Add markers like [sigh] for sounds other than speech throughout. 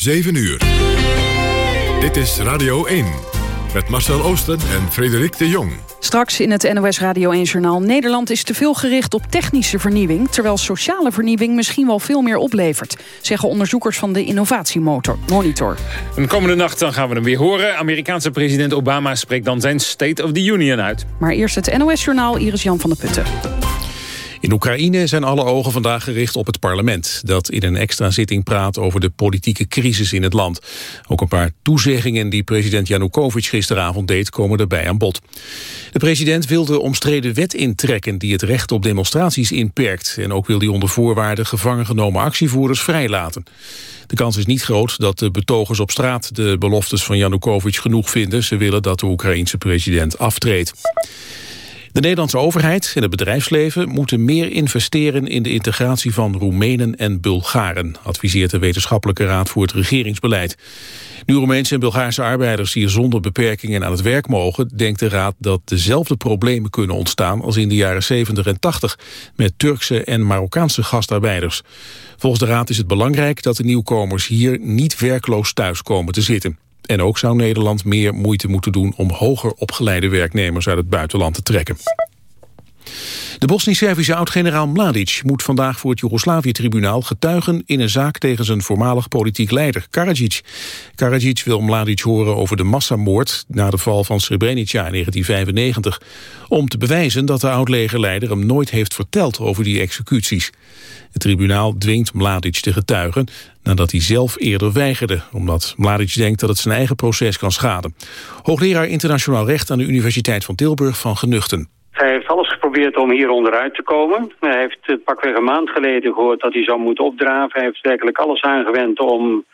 7 uur. Dit is Radio 1. Met Marcel Oosten en Frederik de Jong. Straks in het NOS Radio 1-journaal. Nederland is te veel gericht op technische vernieuwing... terwijl sociale vernieuwing misschien wel veel meer oplevert... zeggen onderzoekers van de Innovatiemotor Monitor. De komende nacht dan gaan we hem weer horen. Amerikaanse president Obama spreekt dan zijn State of the Union uit. Maar eerst het NOS-journaal Iris Jan van der Putten. In Oekraïne zijn alle ogen vandaag gericht op het parlement... dat in een extra zitting praat over de politieke crisis in het land. Ook een paar toezeggingen die president Janukovic gisteravond deed... komen erbij aan bod. De president wil de omstreden wet intrekken... die het recht op demonstraties inperkt. En ook wil hij onder voorwaarden gevangen genomen actievoerders vrijlaten. De kans is niet groot dat de betogers op straat... de beloftes van Janukovic genoeg vinden. Ze willen dat de Oekraïense president aftreedt. De Nederlandse overheid en het bedrijfsleven moeten meer investeren in de integratie van Roemenen en Bulgaren, adviseert de Wetenschappelijke Raad voor het Regeringsbeleid. Nu Roemeense en Bulgaarse arbeiders hier zonder beperkingen aan het werk mogen, denkt de Raad dat dezelfde problemen kunnen ontstaan als in de jaren 70 en 80 met Turkse en Marokkaanse gastarbeiders. Volgens de Raad is het belangrijk dat de nieuwkomers hier niet werkloos thuis komen te zitten. En ook zou Nederland meer moeite moeten doen om hoger opgeleide werknemers uit het buitenland te trekken. De Bosnisch-Servische oud-generaal Mladic moet vandaag voor het Joegoslavië-tribunaal getuigen in een zaak tegen zijn voormalig politiek leider, Karadzic. Karadzic wil Mladic horen over de massamoord na de val van Srebrenica in 1995, om te bewijzen dat de oud-legerleider hem nooit heeft verteld over die executies. Het tribunaal dwingt Mladic te getuigen nadat hij zelf eerder weigerde, omdat Mladic denkt dat het zijn eigen proces kan schaden. Hoogleraar internationaal recht aan de Universiteit van Tilburg van Genuchten. Hij heeft alles geprobeerd om hier onderuit te komen. Hij heeft uh, pakweg een maand geleden gehoord dat hij zou moeten opdraven. Hij heeft werkelijk alles aangewend om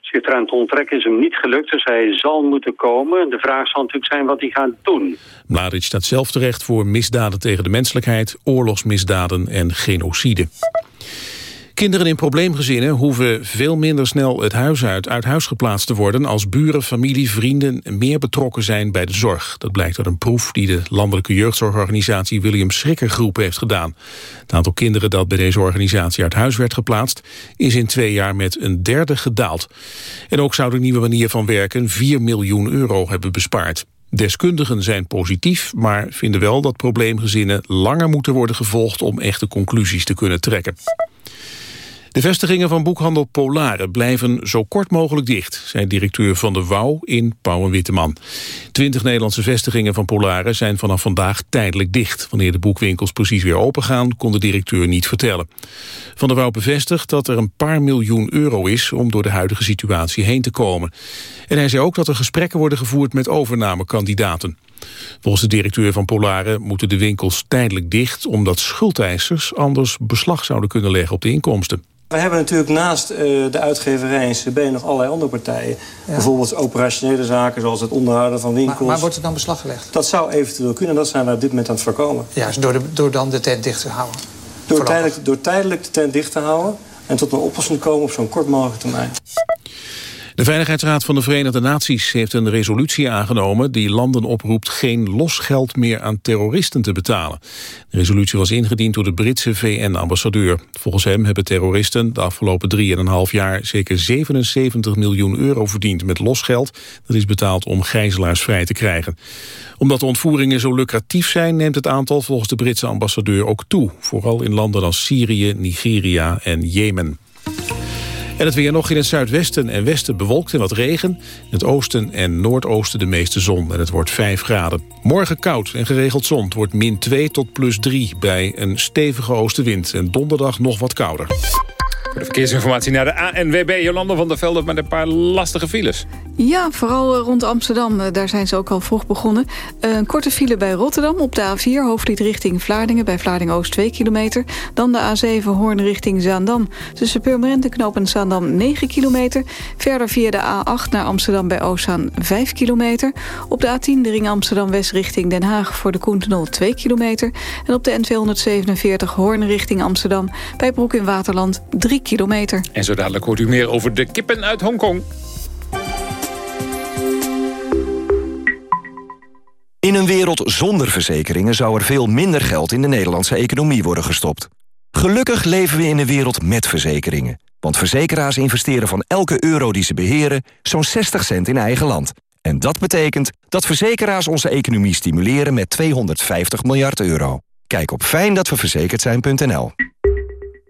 zich eraan te onttrekken. Is hem niet gelukt, dus hij zal moeten komen. De vraag zal natuurlijk zijn wat hij gaat doen. Mladic staat zelf terecht voor misdaden tegen de menselijkheid, oorlogsmisdaden en genocide. Kinderen in probleemgezinnen hoeven veel minder snel het huis uit, uit huis geplaatst te worden als buren, familie, vrienden meer betrokken zijn bij de zorg. Dat blijkt uit een proef die de landelijke jeugdzorgorganisatie William Schrikker Groep heeft gedaan. Het aantal kinderen dat bij deze organisatie uit huis werd geplaatst is in twee jaar met een derde gedaald. En ook zou de nieuwe manier van werken 4 miljoen euro hebben bespaard. Deskundigen zijn positief, maar vinden wel dat probleemgezinnen langer moeten worden gevolgd om echte conclusies te kunnen trekken. De vestigingen van boekhandel Polare blijven zo kort mogelijk dicht, zei directeur van de Wouw in Pauw en Witteman. Twintig Nederlandse vestigingen van Polare zijn vanaf vandaag tijdelijk dicht. Wanneer de boekwinkels precies weer opengaan, kon de directeur niet vertellen. Van der Wouw bevestigt dat er een paar miljoen euro is om door de huidige situatie heen te komen. En hij zei ook dat er gesprekken worden gevoerd met overnamekandidaten. Volgens de directeur van Polare moeten de winkels tijdelijk dicht... omdat schuldeisers anders beslag zouden kunnen leggen op de inkomsten. We hebben natuurlijk naast uh, de uitgeverij en CB nog allerlei andere partijen. Ja. Bijvoorbeeld operationele zaken zoals het onderhouden van winkels. Maar, maar, wordt er dan beslag gelegd? Dat zou eventueel kunnen, dat zijn we op dit moment aan het voorkomen. Ja, dus door, de, door dan de tent dicht te houden? Door tijdelijk, door tijdelijk de tent dicht te houden en tot een oplossing te komen op zo'n kort mogelijke termijn. De Veiligheidsraad van de Verenigde Naties heeft een resolutie aangenomen die landen oproept geen losgeld meer aan terroristen te betalen. De resolutie was ingediend door de Britse VN-ambassadeur. Volgens hem hebben terroristen de afgelopen 3,5 jaar zeker 77 miljoen euro verdiend met losgeld. Dat is betaald om gijzelaars vrij te krijgen. Omdat de ontvoeringen zo lucratief zijn neemt het aantal volgens de Britse ambassadeur ook toe. Vooral in landen als Syrië, Nigeria en Jemen. En het weer nog in het zuidwesten en westen bewolkt en wat regen. In het oosten en noordoosten de meeste zon en het wordt 5 graden. Morgen koud en geregeld zon. Het wordt min 2 tot plus 3 bij een stevige oostenwind. En donderdag nog wat kouder. De verkeersinformatie naar de ANWB. Jolanda van der Velde met een paar lastige files. Ja, vooral rond Amsterdam. Daar zijn ze ook al vroeg begonnen. Een korte file bij Rotterdam op de A4, hoofdlied richting Vlaardingen... bij Vlaardingen-Oost 2 kilometer. Dan de A7 Hoorn richting Zaandam. Tussen Purmerend en en Zaandam 9 kilometer. Verder via de A8 naar Amsterdam bij Oostzaan 5 kilometer. Op de A10 de ring Amsterdam-West richting Den Haag... voor de Koentenol 2 kilometer. En op de N247 Hoorn richting Amsterdam... bij Broek in Waterland 3 kilometer. En zo dadelijk hoort u meer over de kippen uit Hongkong. In een wereld zonder verzekeringen zou er veel minder geld in de Nederlandse economie worden gestopt. Gelukkig leven we in een wereld met verzekeringen. Want verzekeraars investeren van elke euro die ze beheren... zo'n 60 cent in eigen land. En dat betekent dat verzekeraars onze economie stimuleren met 250 miljard euro. Kijk op fijndatweverzekerd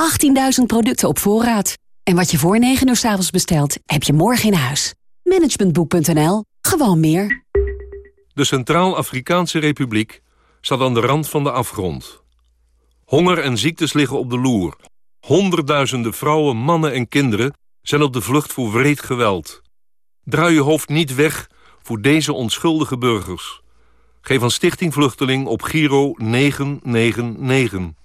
18.000 producten op voorraad. En wat je voor 9 uur s avonds bestelt, heb je morgen in huis. Managementboek.nl. Gewoon meer. De Centraal-Afrikaanse Republiek staat aan de rand van de afgrond. Honger en ziektes liggen op de loer. Honderdduizenden vrouwen, mannen en kinderen zijn op de vlucht voor wreed geweld. Draai je hoofd niet weg voor deze onschuldige burgers. Geef aan Stichting Vluchteling op Giro 999.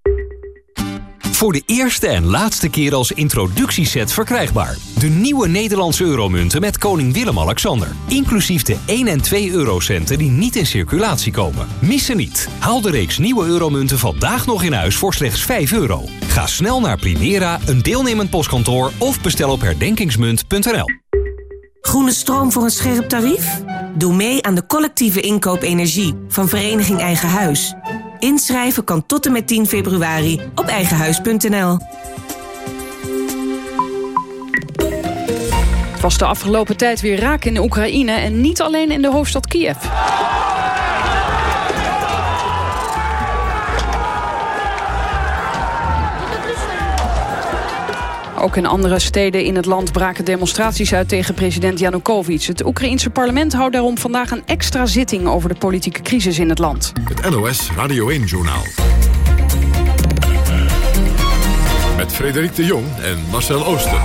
Voor de eerste en laatste keer als introductieset verkrijgbaar. De nieuwe Nederlandse euromunten met koning Willem-Alexander. Inclusief de 1 en 2 eurocenten die niet in circulatie komen. Missen niet. Haal de reeks nieuwe euromunten vandaag nog in huis voor slechts 5 euro. Ga snel naar Primera, een deelnemend postkantoor... of bestel op herdenkingsmunt.nl. Groene stroom voor een scherp tarief? Doe mee aan de collectieve inkoop energie van Vereniging Eigen Huis. Inschrijven kan tot en met 10 februari op eigenhuis.nl. Het was de afgelopen tijd weer raak in Oekraïne en niet alleen in de hoofdstad Kiev. Ook in andere steden in het land braken demonstraties uit tegen president Janukovic. Het Oekraïense parlement houdt daarom vandaag een extra zitting over de politieke crisis in het land. Het NOS Radio 1-journaal. Met Frederik de Jong en Marcel Ooster.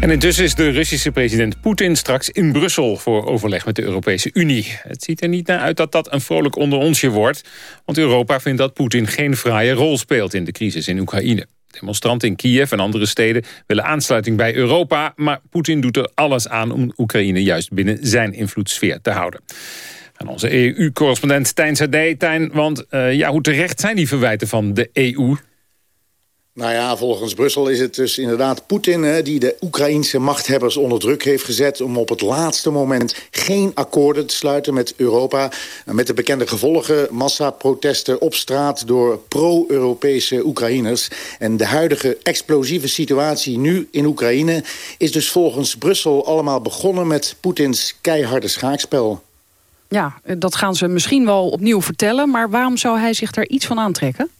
En intussen is de Russische president Poetin straks in Brussel... voor overleg met de Europese Unie. Het ziet er niet naar uit dat dat een vrolijk onder onsje wordt. Want Europa vindt dat Poetin geen fraaie rol speelt... in de crisis in Oekraïne. Demonstranten in Kiev en andere steden willen aansluiting bij Europa... maar Poetin doet er alles aan om Oekraïne juist binnen zijn invloedssfeer te houden. Aan onze EU-correspondent Tijn Sade. Tijn, want uh, ja, hoe terecht zijn die verwijten van de EU? Nou ja, volgens Brussel is het dus inderdaad Poetin... die de Oekraïense machthebbers onder druk heeft gezet... om op het laatste moment geen akkoorden te sluiten met Europa. Met de bekende gevolgen, massaprotesten op straat... door pro-Europese Oekraïners. En de huidige explosieve situatie nu in Oekraïne... is dus volgens Brussel allemaal begonnen met Poetins keiharde schaakspel. Ja, dat gaan ze misschien wel opnieuw vertellen... maar waarom zou hij zich daar iets van aantrekken?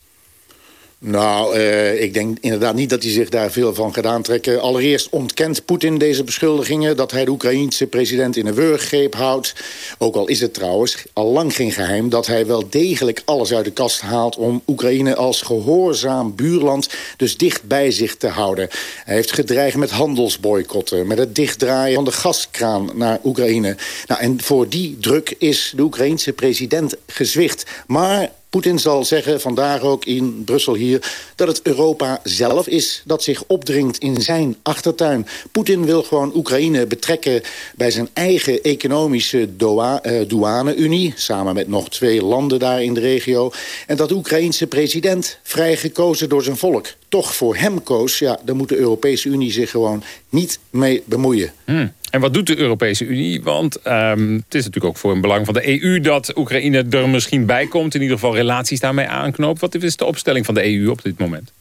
Nou, uh, ik denk inderdaad niet dat hij zich daar veel van gaat aantrekken. Allereerst ontkent Poetin deze beschuldigingen... dat hij de Oekraïense president in een wurggreep houdt. Ook al is het trouwens al lang geen geheim... dat hij wel degelijk alles uit de kast haalt... om Oekraïne als gehoorzaam buurland dus dicht bij zich te houden. Hij heeft gedreigd met handelsboycotten... met het dichtdraaien van de gaskraan naar Oekraïne. Nou, en voor die druk is de Oekraïense president gezwicht. Maar Poetin zal zeggen, vandaag ook in Brussel hier... dat het Europa zelf is dat zich opdringt in zijn achtertuin. Poetin wil gewoon Oekraïne betrekken bij zijn eigen economische uh, douane-unie... samen met nog twee landen daar in de regio. En dat Oekraïense president, vrij gekozen door zijn volk... toch voor hem koos, ja, dan moet de Europese Unie zich gewoon niet mee bemoeien. Hmm. En wat doet de Europese Unie? Want um, het is natuurlijk ook voor een belang van de EU... dat Oekraïne er misschien bij komt. In ieder geval relaties daarmee aanknoopt. Wat is de opstelling van de EU op dit moment?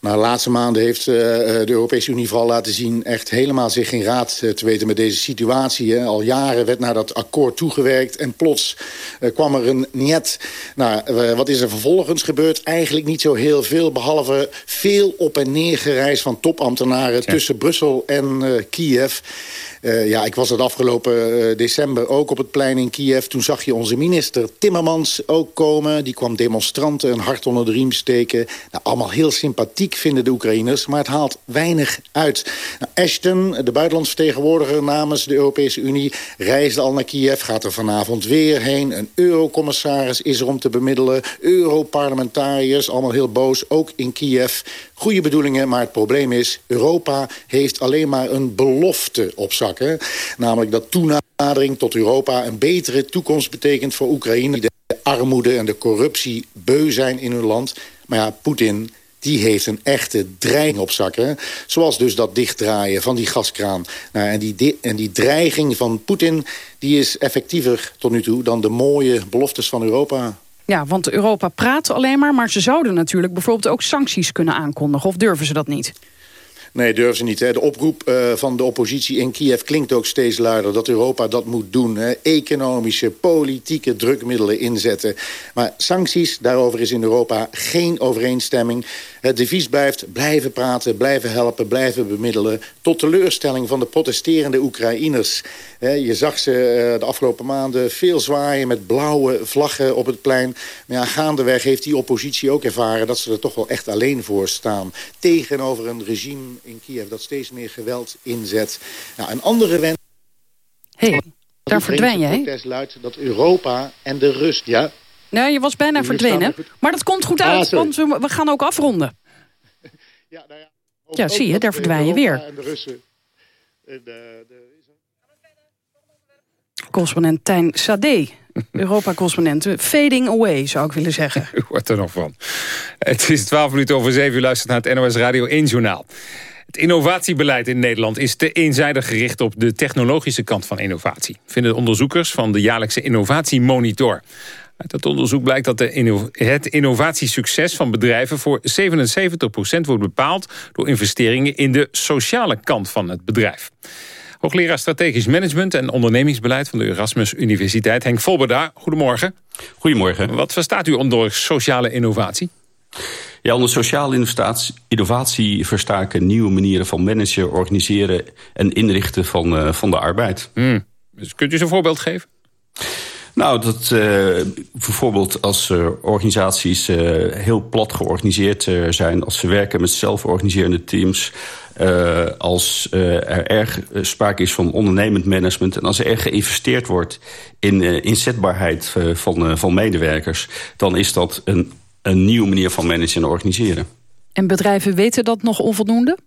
Nou, de laatste maanden heeft uh, de Europese Unie vooral laten zien... echt helemaal zich geen raad uh, te weten met deze situatie. Hè. Al jaren werd naar dat akkoord toegewerkt... en plots kwam er een niet. Nou, wat is er vervolgens gebeurd? Eigenlijk niet zo heel veel... behalve veel op en neer gereisd van topambtenaren... Ja. tussen Brussel en Kiev... Uh, ja, ik was het afgelopen uh, december ook op het plein in Kiev. Toen zag je onze minister Timmermans ook komen. Die kwam demonstranten een hart onder de riem steken. Nou, allemaal heel sympathiek vinden de Oekraïners, maar het haalt weinig uit. Nou, Ashton, de buitenlandsvertegenwoordiger namens de Europese Unie... reisde al naar Kiev, gaat er vanavond weer heen. Een eurocommissaris is er om te bemiddelen. Europarlementariërs, allemaal heel boos, ook in Kiev. Goede bedoelingen, maar het probleem is... Europa heeft alleen maar een belofte op Namelijk dat toenadering tot Europa een betere toekomst betekent voor Oekraïne... die de armoede en de corruptie beu zijn in hun land. Maar ja, Poetin die heeft een echte dreiging op zakken. Zoals dus dat dichtdraaien van die gaskraan. Nou, en, die, en die dreiging van Poetin die is effectiever tot nu toe... dan de mooie beloftes van Europa. Ja, want Europa praat alleen maar, maar ze zouden natuurlijk bijvoorbeeld ook sancties kunnen aankondigen. Of durven ze dat niet? Nee, durven ze niet. Hè. De oproep uh, van de oppositie in Kiev klinkt ook steeds luider... dat Europa dat moet doen. Hè. Economische, politieke drukmiddelen inzetten. Maar sancties, daarover is in Europa geen overeenstemming. Het devies blijft blijven praten, blijven helpen, blijven bemiddelen... tot teleurstelling van de protesterende Oekraïners. Je zag ze eh, de afgelopen maanden veel zwaaien met blauwe vlaggen op het plein. Maar ja, gaandeweg heeft die oppositie ook ervaren... dat ze er toch wel echt alleen voor staan. Tegenover een regime in Kiev dat steeds meer geweld inzet. Nou, een andere wens... hey, daar verdwijn jij. Het luidt dat Europa en de rust... Ja, Nee, je was bijna verdwenen. Maar dat komt goed uit, ah, want we, gaan ook afronden. [laughs] ja, nou ja, ja, zie je, daar verdwijn je weer. En de Russen. De, de... Correspondent Tijn Sade. Europa-correspondent. Fading away, zou ik willen zeggen. [laughs] U hoort er nog van. Het is 12 minuten over 7 U luistert naar het NOS Radio 1-journaal. Het innovatiebeleid in Nederland is te eenzijdig gericht op de technologische kant van innovatie. Vinden onderzoekers van de jaarlijkse innovatiemonitor. Uit dat onderzoek blijkt dat de het innovatiesucces van bedrijven voor 77% wordt bepaald door investeringen in de sociale kant van het bedrijf. Hoogleraar Strategisch Management en Ondernemingsbeleid van de Erasmus Universiteit, Henk Volberda. Goedemorgen. Goedemorgen. Wat verstaat u onder sociale innovatie? Ja, onder sociale innovatie versta ik nieuwe manieren van managen, organiseren en inrichten van, uh, van de arbeid. Hmm. Dus kunt u eens een voorbeeld geven? Nou, dat uh, bijvoorbeeld als uh, organisaties uh, heel plat georganiseerd zijn... als ze werken met zelforganiserende teams... als er erg sprake is van ondernemend management... en als er erg geïnvesteerd wordt in inzetbaarheid van, van medewerkers... dan is dat een, een nieuwe manier van managen en organiseren. En bedrijven weten dat nog onvoldoende?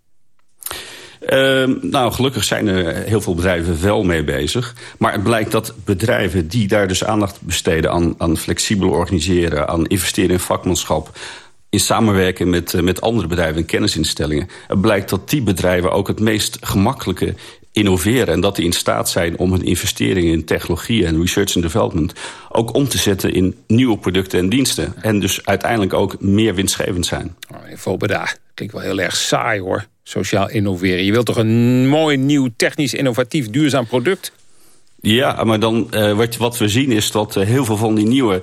Uh, nou, gelukkig zijn er heel veel bedrijven wel mee bezig. Maar het blijkt dat bedrijven die daar dus aandacht besteden... aan, aan flexibel organiseren, aan investeren in vakmanschap in samenwerking met, eh, met andere bedrijven en kennisinstellingen... het blijkt dat die bedrijven ook het meest gemakkelijke innoveren... en dat die in staat zijn om hun investeringen in technologie en research and development... ook om te zetten in nieuwe producten en diensten. En dus uiteindelijk ook meer winstgevend zijn. Oh, daar klinkt wel heel erg saai hoor, sociaal innoveren. Je wilt toch een mooi, nieuw, technisch, innovatief, duurzaam product? Ja, maar dan, uh, wat, wat we zien is dat uh, heel veel van die nieuwe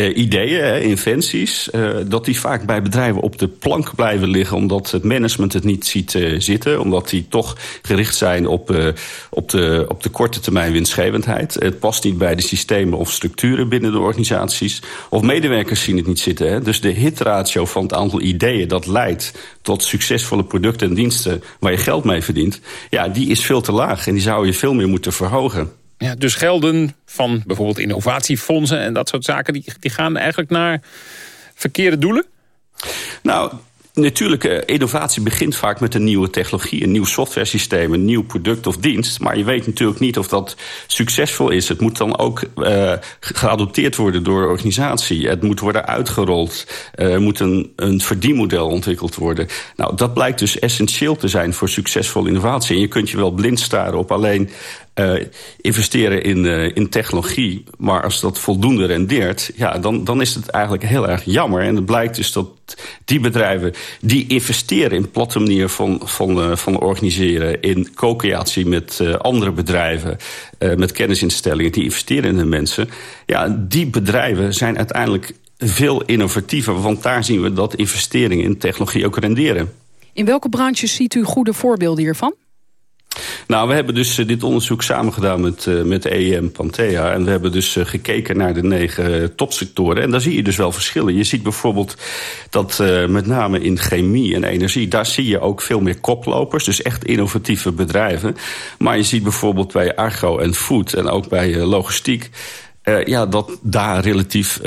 uh, ideeën, inventies... Uh, dat die vaak bij bedrijven op de plank blijven liggen... omdat het management het niet ziet uh, zitten. Omdat die toch gericht zijn op, op, de, op de korte termijn winstgevendheid. Het past niet bij de systemen of structuren binnen de organisaties. Of medewerkers zien het niet zitten. Hè. Dus de hitratio van het aantal ideeën dat leidt... tot succesvolle producten en diensten waar je geld mee verdient... ja, die is veel te laag en die zou je veel meer moeten verhogen. Ja, dus gelden van bijvoorbeeld innovatiefondsen en dat soort zaken... die, die gaan eigenlijk naar verkeerde doelen? Nou, Natuurlijk, uh, innovatie begint vaak met een nieuwe technologie... een nieuw softwaresysteem, een nieuw product of dienst. Maar je weet natuurlijk niet of dat succesvol is. Het moet dan ook uh, geadopteerd worden door de organisatie. Het moet worden uitgerold. Uh, er moet een, een verdienmodel ontwikkeld worden. Nou, dat blijkt dus essentieel te zijn voor succesvolle innovatie. En je kunt je wel blind staren op alleen uh, investeren in, uh, in technologie. Maar als dat voldoende rendeert, ja, dan, dan is het eigenlijk heel erg jammer. En het blijkt dus dat die bedrijven die investeren in platte manier van, van, uh, van organiseren... in co-creatie met andere bedrijven, met kennisinstellingen... die investeren in de mensen, ja, die bedrijven zijn uiteindelijk veel innovatiever. Want daar zien we dat investeringen in technologie ook renderen. In welke branches ziet u goede voorbeelden hiervan? Nou, we hebben dus uh, dit onderzoek samen gedaan met, uh, met EM Panthea. En we hebben dus uh, gekeken naar de negen topsectoren. En daar zie je dus wel verschillen. Je ziet bijvoorbeeld dat met name in chemie en energie... daar zie je ook veel meer koplopers. Dus echt innovatieve bedrijven. Maar je ziet bijvoorbeeld bij agro en food en ook bij logistiek... Ja, dat daar relatief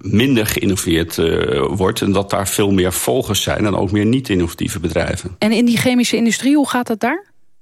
minder geïnnoveerd wordt... en dat daar veel meer volgers zijn en ook meer niet-innovatieve bedrijven. En in die chemische industrie, hoe gaat het daar?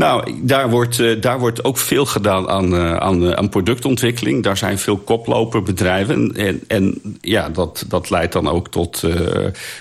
Nou, daar wordt, uh, daar wordt ook veel gedaan aan, uh, aan, uh, aan productontwikkeling. Daar zijn veel koploperbedrijven. En, en ja, dat, dat leidt dan ook tot,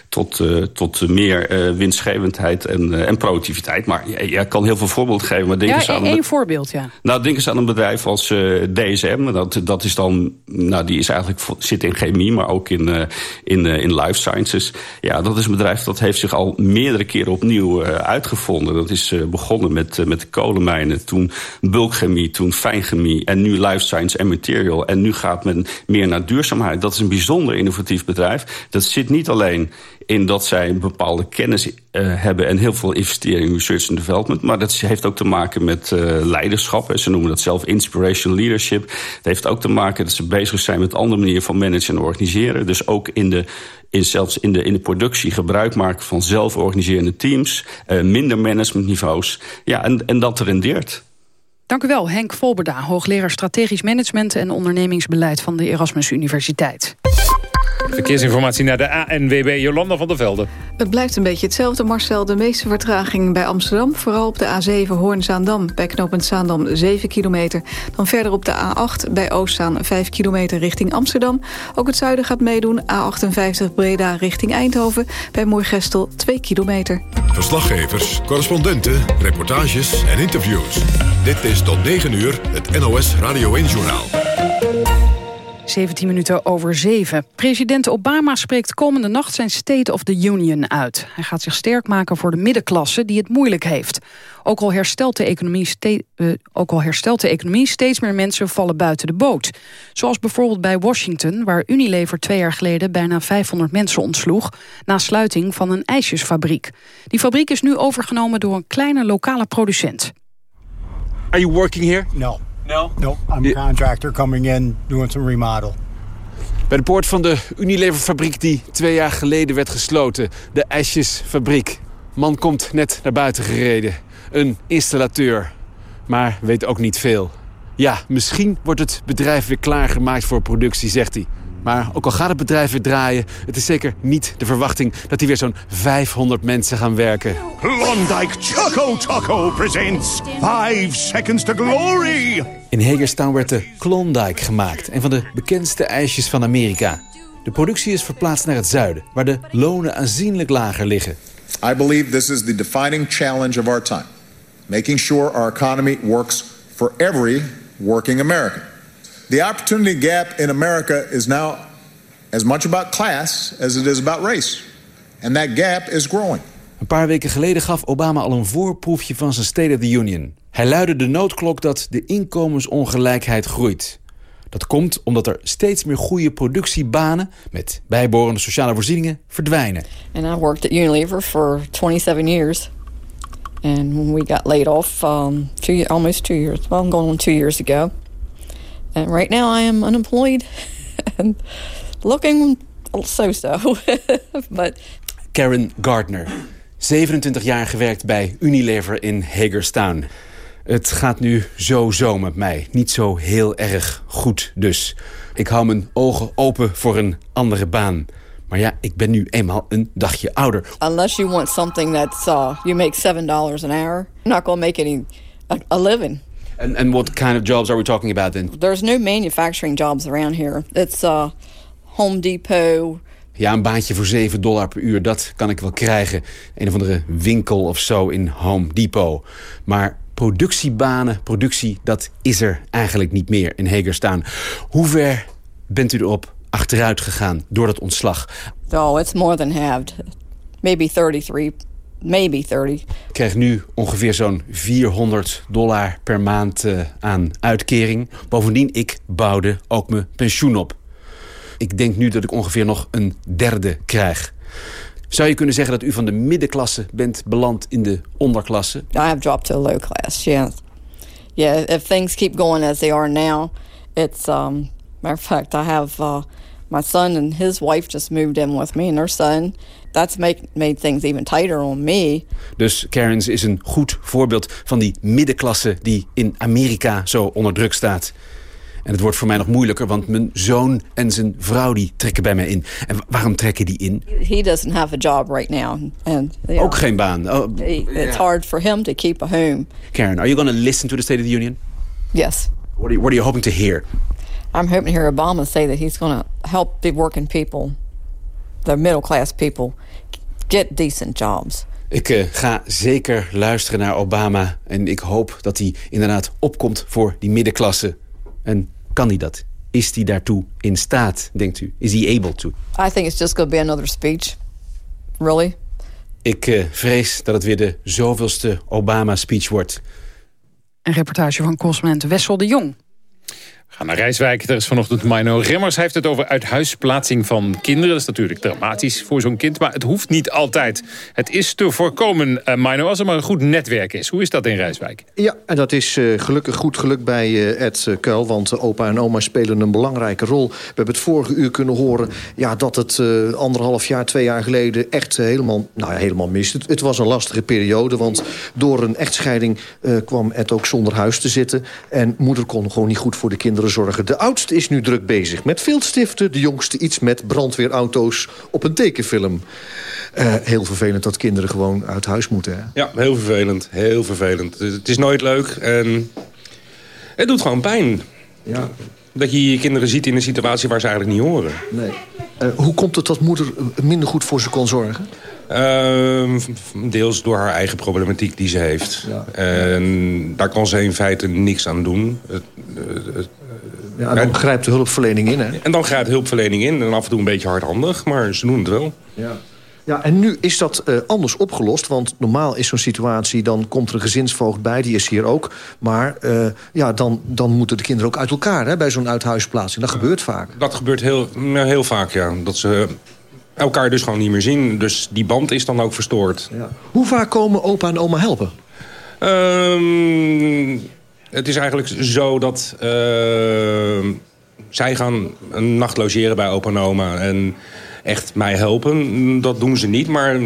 tot, tot meer winstgevendheid en, en productiviteit. Maar je, je, kan heel veel voorbeelden geven. Maar denk ja, eens aan één voorbeeld, ja. Nou, denk eens aan een bedrijf als DSM. Dat, dat is dan, nou, die is eigenlijk, zit in chemie, maar ook in, in, in life sciences. Ja, dat is een bedrijf dat heeft zich al meerdere keren opnieuw uitgevonden. Dat is begonnen met met de kolenmijnen. Toen bulkchemie, toen fijnchemie en nu life science en material. En nu gaat men meer naar duurzaamheid. Dat is een bijzonder innovatief bedrijf. Dat zit niet alleen in dat zij een bepaalde kennis uh, hebben... en heel veel investeren in research and development. Maar dat heeft ook te maken met uh, leiderschap. Ze noemen dat zelf inspirational leadership. Het heeft ook te maken dat ze bezig zijn met andere manieren van managen en organiseren. Dus ook in de in zelfs in de, in de productie gebruik maken van zelforganiserende teams, uh, minder managementniveaus. Ja, en, en dat rendeert. Dank u wel, Henk Volberda, hoogleraar strategisch management en ondernemingsbeleid van de Erasmus Universiteit. Verkeersinformatie naar de ANWB Jolanda van der Velde. Het blijft een beetje hetzelfde, Marcel. De meeste vertraging bij Amsterdam. Vooral op de A7 Hoorn-Zaandam. Bij knooppunt Zaandam 7 kilometer. Dan verder op de A8 bij Oostzaan 5 kilometer richting Amsterdam. Ook het zuiden gaat meedoen. A58 Breda richting Eindhoven. Bij Moergestel 2 kilometer. Verslaggevers, correspondenten, reportages en interviews. Dit is tot 9 uur het NOS Radio 1-journaal. 17 minuten over 7. President Obama spreekt komende nacht zijn State of the Union uit. Hij gaat zich sterk maken voor de middenklasse die het moeilijk heeft. Ook al herstelt de economie, ste uh, ook al herstelt de economie steeds meer mensen vallen buiten de boot. Zoals bijvoorbeeld bij Washington, waar Unilever twee jaar geleden bijna 500 mensen ontsloeg... na sluiting van een ijsjesfabriek. Die fabriek is nu overgenomen door een kleine lokale producent. Are you working here? No. No? No, I'm a contractor coming in, doing some remodel. Bij de poort van de Unilever-fabriek die twee jaar geleden werd gesloten. De ijsjesfabriek. Man komt net naar buiten gereden. Een installateur. Maar weet ook niet veel. Ja, misschien wordt het bedrijf weer klaargemaakt voor productie, zegt hij. Maar ook al gaat het bedrijf weer draaien... het is zeker niet de verwachting dat hier weer zo'n 500 mensen gaan werken. Klondike Choco Taco presents 5 Seconds to Glory. In Hagerstown werd de Klondike gemaakt. Een van de bekendste ijsjes van Amerika. De productie is verplaatst naar het zuiden... waar de lonen aanzienlijk lager liggen. I believe this is the defining challenge of our time. Making sure our economy works for every working American. The opportunity gap in America is now as much about class as it is about race. And that gap is growing. Een paar weken geleden gaf Obama al een voorproefje van zijn State of the Union. Hij luidde de noodklok dat de inkomensongelijkheid groeit. Dat komt omdat er steeds meer goede productiebanen met bijbehorende sociale voorzieningen verdwijnen. And I worked at Unilever for 27 years. And when we got laid off um, two, almost two years, well, I'm going on two years ago. And right now I am unemployed [laughs] and looking so-so. [laughs] But Karen Gardner, 27 jaar gewerkt bij Unilever in Hagerstown. Het gaat nu zo zo met mij. Niet zo heel erg goed dus. Ik hou mijn ogen open voor een andere baan. Maar ja, ik ben nu eenmaal een dagje ouder. Unless you want something that's uh, you make seven dollars an hour, you're not going to make any a, a living. And, and what kind of jobs are we talking about then? There's no manufacturing jobs around here. It's uh, Home Depot. Ja, een baantje voor 7 dollar per uur, dat kan ik wel krijgen. Een of andere winkel of zo in Home Depot. Maar productiebanen, productie, dat is er eigenlijk niet meer in Hagerstown. Hoe ver bent u erop achteruit gegaan door dat ontslag? Oh, it's more than halved. Maybe 33, maybe 30. Ik krijg nu ongeveer zo'n 400 dollar per maand uh, aan uitkering. Bovendien, ik bouwde ook mijn pensioen op. Ik denk nu dat ik ongeveer nog een derde krijg. Zou je kunnen zeggen dat u van de middenklasse bent beland in de onderklasse? I have dropped to low class, yes. Yeah, if things keep going as they are now, it's, um, matter of fact, I have uh, my son and his wife just moved in with me and their son. That's make, made things even tighter on me. Dus Karens is een goed voorbeeld van die middenklasse die in Amerika zo onder druk staat. En het wordt voor mij nog moeilijker, want mijn zoon en zijn vrouw die trekken bij mij in. En waarom trekken die in? He doesn't have a job right now. And, yeah, Ook geen baan. Oh, it's hard for him to keep a home. Karen, are you going to listen to the State of the Union? Yes. What are you, what are you hoping to hear? I'm hoping to hear Obama say that he's going to help the working people, the middle class people, get decent jobs. Ik eh, ga zeker luisteren naar Obama. En ik hoop dat hij inderdaad opkomt voor die middenklasse. En kan hij dat? Is hij daartoe in staat, denkt u? Is hij able to? I think it's just going to be another speech. Really? Ik eh, vrees dat het weer de zoveelste Obama-speech wordt. Een reportage van correspondent Wessel de Jong. Gaan naar Rijswijk. Er is vanochtend Mino Remmers. Hij heeft het over uithuisplaatsing van kinderen. Dat is natuurlijk dramatisch voor zo'n kind. Maar het hoeft niet altijd. Het is te voorkomen, uh, Mino, als er maar een goed netwerk is. Hoe is dat in Rijswijk? Ja, en dat is uh, gelukkig goed geluk bij uh, Ed Kuil. Want opa en oma spelen een belangrijke rol. We hebben het vorige uur kunnen horen... Ja, dat het anderhalf jaar, twee jaar geleden echt helemaal, nou ja, helemaal mis. Het, het, was een lastige periode. Want door een echtscheiding kwam Ed ook zonder huis te zitten. En moeder kon gewoon niet goed voor de kinderen zorgen. De oudste is nu druk bezig met viltstiften. De jongste iets met brandweerauto's op een tekenfilm. Uh, heel vervelend dat kinderen gewoon uit huis moeten. Hè? Ja, heel vervelend. Heel vervelend. Het is nooit leuk en het doet gewoon pijn. Ja. Dat je je kinderen ziet in een situatie waar ze eigenlijk niet horen. Nee. Uh, hoe komt het dat moeder minder goed voor ze kon zorgen? Uh, deels door haar eigen problematiek die ze heeft. Ja. En daar kan ze in feite niks aan doen. Het, het, ja, dan grijpt de hulpverlening in, hè? En dan grijpt de hulpverlening in. En af en toe een beetje hardhandig, maar ze doen het wel. Ja. Ja, en nu is dat uh, anders opgelost. Want normaal is zo'n situatie, dan komt er een gezinsvoogd bij. Die is hier ook. Maar uh, ja, dan, dan moeten de kinderen ook uit elkaar hè, bij zo'n uithuisplaatsing. Dat gebeurt vaak. Dat gebeurt heel, heel vaak, ja. Dat ze elkaar dus gewoon niet meer zien. Dus die band is dan ook verstoord. Ja. Hoe vaak komen opa en oma helpen? Um, het is eigenlijk zo dat uh, zij gaan een nacht logeren bij opa en oma. En echt mij helpen, dat doen ze niet. Maar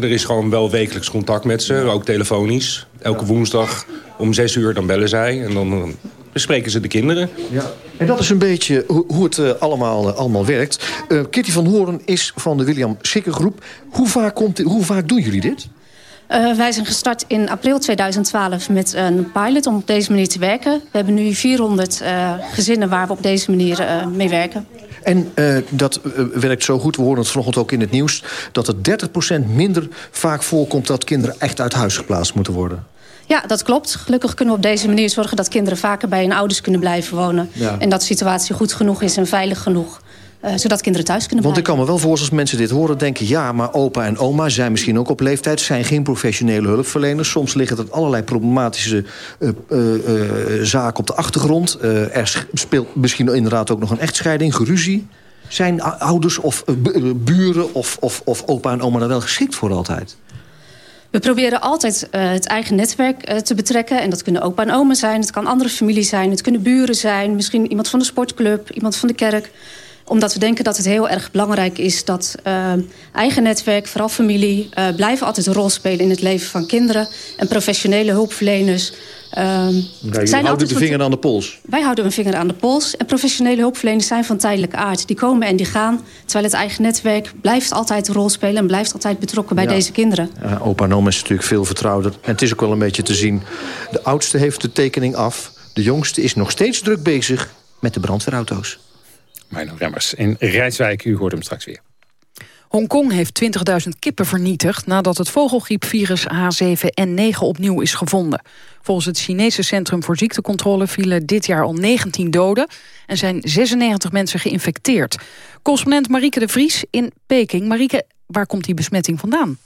er is gewoon wel wekelijks contact met ze, ook telefonisch. Elke woensdag om zes uur dan bellen zij en dan bespreken ze de kinderen. Ja. En dat is een beetje hoe, hoe het uh, allemaal, uh, allemaal werkt. Uh, Kitty van Horen is van de William Sikker Groep. Hoe vaak, komt, hoe vaak doen jullie dit? Uh, wij zijn gestart in april 2012 met een pilot om op deze manier te werken. We hebben nu 400 uh, gezinnen waar we op deze manier uh, mee werken. En uh, dat uh, werkt zo goed, we horen het vanochtend ook in het nieuws... dat het 30% minder vaak voorkomt dat kinderen echt uit huis geplaatst moeten worden. Ja, dat klopt. Gelukkig kunnen we op deze manier zorgen dat kinderen vaker bij hun ouders kunnen blijven wonen. Ja. En dat de situatie goed genoeg is en veilig genoeg. Uh, zodat kinderen thuis kunnen Want blijven. ik kan me wel voorstellen als mensen dit horen denken... ja, maar opa en oma zijn misschien ook op leeftijd... zijn geen professionele hulpverleners. Soms liggen er allerlei problematische uh, uh, zaken op de achtergrond. er speelt misschien inderdaad ook nog een echtscheiding, geruzie. Zijn ouders of buren of, of, of opa en oma daar wel geschikt voor altijd? We proberen altijd uh, het eigen netwerk uh, te betrekken. En dat kunnen opa en oma zijn, het kan andere familie zijn... het kunnen buren zijn, misschien iemand van de sportclub, iemand van de kerk omdat we denken dat het heel erg belangrijk is dat uh, eigen netwerk, vooral familie, uh, blijven altijd een rol spelen in het leven van kinderen. En professionele hulpverleners. Uh, ja, zijn houden de vinger aan de pols. Wij houden een vinger aan de pols. En professionele hulpverleners zijn van tijdelijke aard. Die komen en die gaan. Terwijl het eigen netwerk blijft altijd een rol spelen en blijft altijd betrokken bij ja. deze kinderen. Opa en oma is natuurlijk veel vertrouwder. En het is ook wel een beetje te zien. De oudste heeft de tekening af. De jongste is nog steeds druk bezig met de brandweerauto's. Mino Remmers in Rijswijk. U hoort hem straks weer. Hongkong heeft 20.000 kippen vernietigd... nadat het vogelgriepvirus H7N9 opnieuw is gevonden. Volgens het Chinese Centrum voor Ziektecontrole... vielen dit jaar al 19 doden en zijn 96 mensen geïnfecteerd. Correspondent Marieke de Vries in Peking. Marieke, waar komt die besmetting vandaan?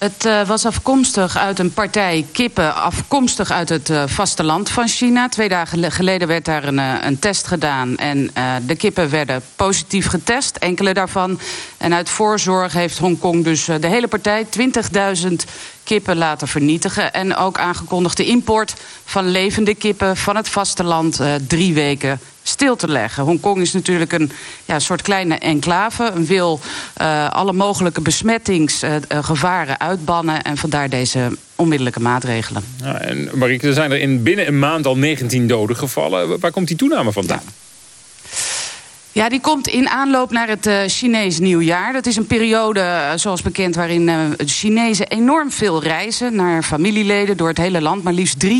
Het uh, was afkomstig uit een partij kippen, afkomstig uit het uh, vasteland van China. Twee dagen geleden werd daar een, uh, een test gedaan en de kippen werden positief getest, enkele daarvan. En uit voorzorg heeft Hongkong dus de hele partij, 20.000 kippen laten vernietigen. En ook aangekondigd de import van levende kippen van het vasteland drie weken stil te leggen. Hongkong is natuurlijk een ja, soort kleine enclave. Een wil uh, alle mogelijke besmettingsgevaren uh, uitbannen. En vandaar deze onmiddellijke maatregelen. Ja, en Marieke, er zijn er in binnen een maand al 19 doden gevallen. Waar komt die toename vandaan? Ja. Ja, die komt in aanloop naar het uh, Chinees nieuwjaar. Dat is een periode, uh, zoals bekend, waarin uh, Chinezen enorm veel reizen... naar familieleden door het hele land. Maar liefst 3,6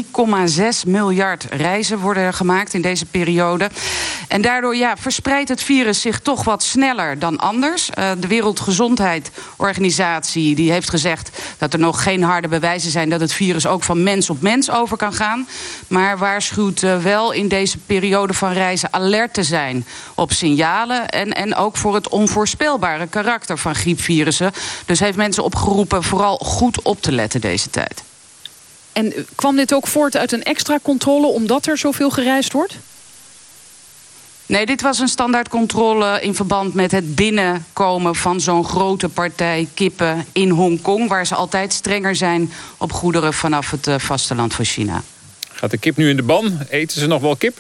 miljard reizen worden gemaakt in deze periode. En daardoor ja, verspreidt het virus zich toch wat sneller dan anders. de Wereldgezondheidsorganisatie die heeft gezegd... dat er nog geen harde bewijzen zijn dat het virus ook van mens op mens over kan gaan. Maar waarschuwt wel in deze periode van reizen alert te zijn... op signalen en, en ook voor het onvoorspelbare karakter van griepvirussen. Dus heeft mensen opgeroepen vooral goed op te letten deze tijd. En kwam dit ook voort uit een extra controle omdat er zoveel gereisd wordt? Nee, dit was een standaardcontrole in verband met het binnenkomen van zo'n grote partij kippen in Hongkong. Waar ze altijd strenger zijn op goederen vanaf het vasteland van China. Gaat de kip nu in de ban? Eten ze nog wel kip?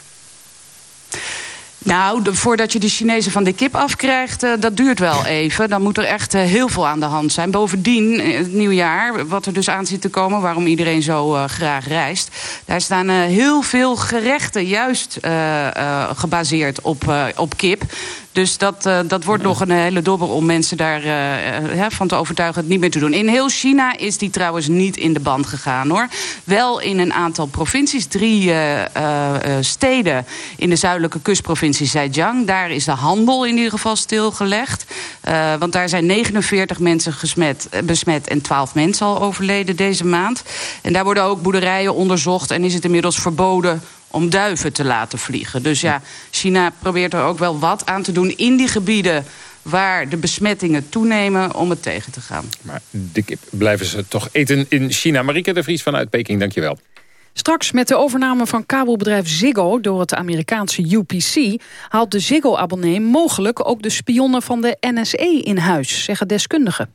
Nou, voordat je de Chinezen van de kip afkrijgt, uh, dat duurt wel even. Dan moet er echt uh, heel veel aan de hand zijn. Bovendien, het nieuwjaar, wat er dus aan zit te komen... waarom iedereen zo graag reist... daar staan heel veel gerechten juist gebaseerd op, op kip. Dus dat, uh, dat wordt nog een hele dobber om mensen daarvan uh, van te overtuigen het niet meer te doen. In heel China is die trouwens niet in de band gegaan hoor. Wel in een aantal provincies, drie steden in de zuidelijke kustprovincie Zhejiang. Daar is de handel in ieder geval stilgelegd. want daar zijn 49 mensen gesmet, besmet en 12 mensen al overleden deze maand. En daar worden ook boerderijen onderzocht en is het inmiddels verboden om duiven te laten vliegen. Dus ja, China probeert er ook wel wat aan te doen in die gebieden waar de besmettingen toenemen om het tegen te gaan. Maar de kip blijven ze toch eten in China. Marieke de Vries vanuit Peking, dankjewel. Straks met de overname van kabelbedrijf Ziggo door het Amerikaanse UPC... haalt de Ziggo-abonnee mogelijk ook de spionnen van de NSE in huis, zeggen deskundigen.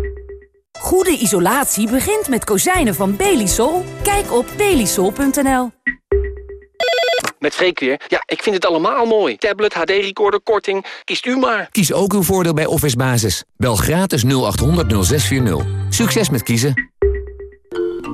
Goede isolatie begint met kozijnen van Belisol. Kijk op belisol.nl. Met Freek weer. Ja, ik vind het allemaal mooi. Tablet, HD-recorder, korting. Kiest u maar. Kies ook uw voordeel bij Office Basis. Bel gratis 0800 0640. Succes met kiezen.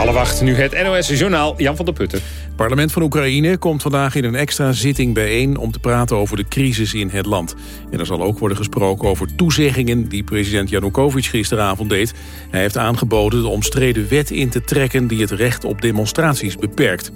Half acht, nu het NOS-journaal Jan van der Putten. Het parlement van Oekraïne komt vandaag in een extra zitting bijeen... om te praten over de crisis in het land. En er zal ook worden gesproken over toezeggingen... die president Janukovic gisteravond deed. Hij heeft aangeboden de omstreden wet in te trekken... die het recht op demonstraties beperkt.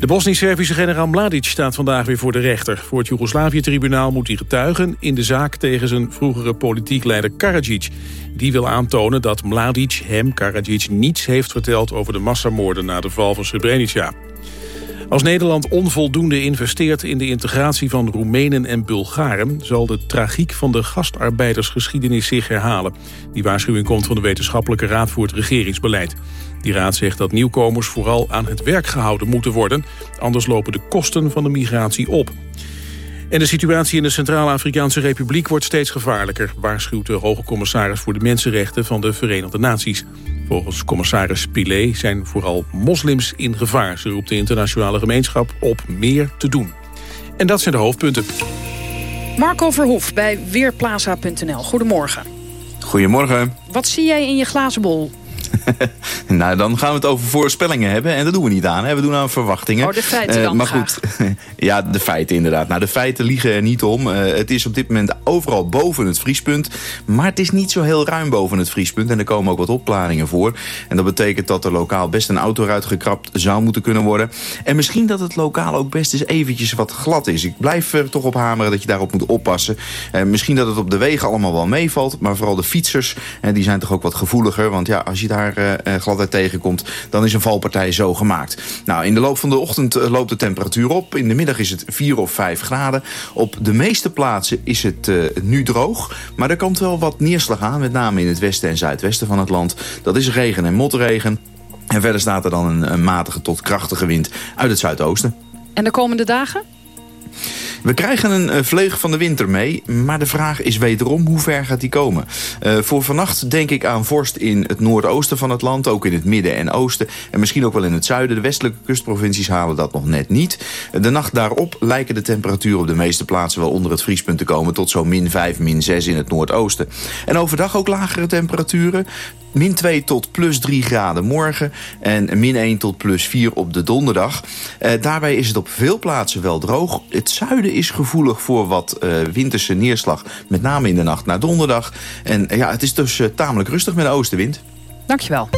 De Bosnisch-Servische generaal Mladic staat vandaag weer voor de rechter. Voor het Joegoslavië-tribunaal moet hij getuigen... in de zaak tegen zijn vroegere politiek leider Karadzic. Die wil aantonen dat Mladic hem, Karadzic, niets heeft verteld... over de massamoorden na de val van Srebrenica. Als Nederland onvoldoende investeert in de integratie van Roemenen en Bulgaren... zal de tragiek van de gastarbeidersgeschiedenis zich herhalen. Die waarschuwing komt van de Wetenschappelijke Raad voor het Regeringsbeleid. Die raad zegt dat nieuwkomers vooral aan het werk gehouden moeten worden... anders lopen de kosten van de migratie op. En de situatie in de Centraal-Afrikaanse Republiek wordt steeds gevaarlijker... waarschuwt de hoge commissaris voor de Mensenrechten van de Verenigde Naties. Volgens commissaris Pilet zijn vooral moslims in gevaar. Ze roept de internationale gemeenschap op meer te doen. En dat zijn de hoofdpunten. Marco Verhoef bij Weerplaza.nl. Goedemorgen. Goedemorgen. Wat zie jij in je glazen bol? [laughs] nou, dan gaan we het over voorspellingen hebben. En dat doen we niet aan. Hè. We doen aan verwachtingen. Oh, de feiten uh, dan Maar goed, [laughs] ja, de feiten inderdaad. Nou, de feiten liegen er niet om. Uh, het is op dit moment overal boven het vriespunt. Maar het is niet zo heel ruim boven het vriespunt. En er komen ook wat opklaringen voor. En dat betekent dat er lokaal best een auto eruit gekrapt zou moeten kunnen worden. En misschien dat het lokaal ook best eens eventjes wat glad is. Ik blijf er toch op hameren dat je daarop moet oppassen. Uh, misschien dat het op de wegen allemaal wel meevalt. Maar vooral de fietsers, die zijn toch ook wat gevoeliger. Want ja, als je daar uh, gladheid tegenkomt... dan is een valpartij zo gemaakt. Nou, in de loop van de ochtend loopt de temperatuur op. In de middag is het 4 of 5 graden. Op de meeste plaatsen is het nu droog. Maar er komt wel wat neerslag aan. Met name in het westen en zuidwesten van het land. Dat is regen en motregen. En verder staat er dan een matige tot krachtige wind uit het zuidoosten. En de komende dagen? We krijgen een vleug van de winter mee, maar de vraag is wederom hoe ver gaat die komen. Uh, voor vannacht denk ik aan vorst in het noordoosten van het land, ook in het midden en oosten en misschien ook wel in het zuiden. De westelijke kustprovincies halen dat nog net niet. De nacht daarop lijken de temperaturen op de meeste plaatsen wel onder het vriespunt te komen tot zo min 5, min 6 in het noordoosten. En overdag ook lagere temperaturen. Min 2 tot plus 3 graden morgen en min 1 tot plus 4 op de donderdag. Uh, daarbij is het op veel plaatsen wel droog. Het zuiden is gevoelig voor wat uh, winterse neerslag, met name in de nacht naar donderdag. En ja, het is dus tamelijk rustig met de oostenwind. Dankjewel.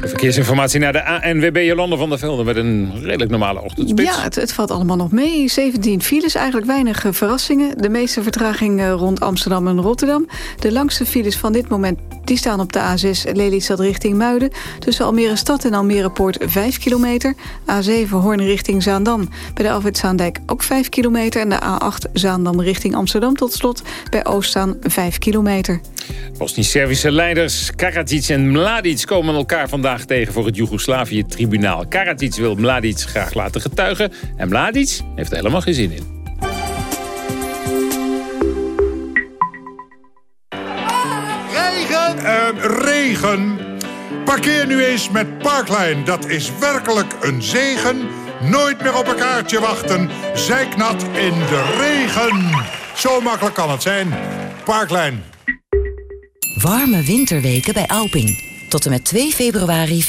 De verkeersinformatie naar de ANWB Jolande van der Velde... met een redelijk normale ochtendspits. Ja, het, valt allemaal nog mee. 17 files, eigenlijk weinig verrassingen. De meeste vertraging uh, rond Amsterdam en Rotterdam. De langste files van dit moment die staan op de A6 Lelystad richting Muiden. Tussen Almere Stad en Almere Poort 5 kilometer. A7 Hoorn richting Zaandam. Bij de Alfred ook 5 kilometer. En de A8 Zaandam richting Amsterdam tot slot. Bij Oostzaan 5 kilometer. Bosnisch-Servische leiders Karadzic en Mladic komen elkaar vandaag tegen voor het Joegoslavië-tribunaal. Karadzic wil Mladic graag laten getuigen en Mladic heeft er helemaal geen zin in. Regen! Uh, regen! Parkeer nu eens met Parklijn. Dat is werkelijk een zegen. Nooit meer op een kaartje wachten. Zijknat in de regen. Zo makkelijk kan het zijn. Parklijn. Warme winterweken bij Alping. Tot en met 2 februari 15%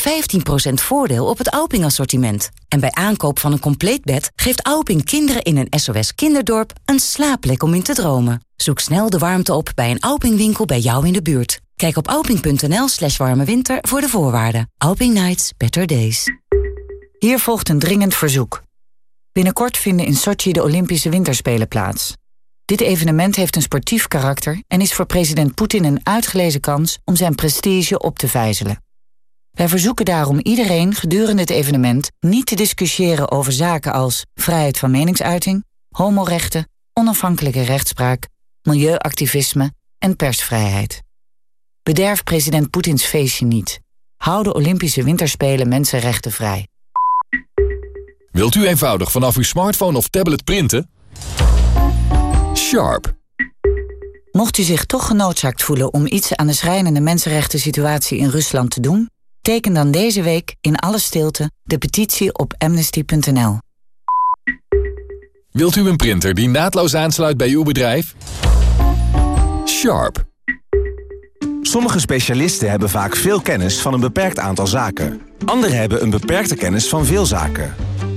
voordeel op het Alping-assortiment. En bij aankoop van een compleet bed geeft Alping kinderen in een SOS kinderdorp een slaapplek om in te dromen. Zoek snel de warmte op bij een Alping-winkel bij jou in de buurt. Kijk op alping.nl slash warme winter voor de voorwaarden. Alping Nights, better days. Hier volgt een dringend verzoek. Binnenkort vinden in Sochi de Olympische Winterspelen plaats. Dit evenement heeft een sportief karakter en is voor president Poetin een uitgelezen kans om zijn prestige op te vijzelen. Wij verzoeken daarom iedereen gedurende het evenement niet te discussiëren over zaken als vrijheid van meningsuiting, homorechten, onafhankelijke rechtspraak, milieuactivisme en persvrijheid. Bederf president Poetins feestje niet. Hou de Olympische Winterspelen mensenrechten vrij. Wilt u eenvoudig vanaf uw smartphone of tablet printen? Sharp. Mocht u zich toch genoodzaakt voelen om iets aan de schrijnende mensenrechten situatie in Rusland te doen, teken dan deze week in alle stilte de petitie op amnesty.nl. Wilt u een printer die naadloos aansluit bij uw bedrijf? Sharp. Sommige specialisten hebben vaak veel kennis van een beperkt aantal zaken. Anderen hebben een beperkte kennis van veel zaken.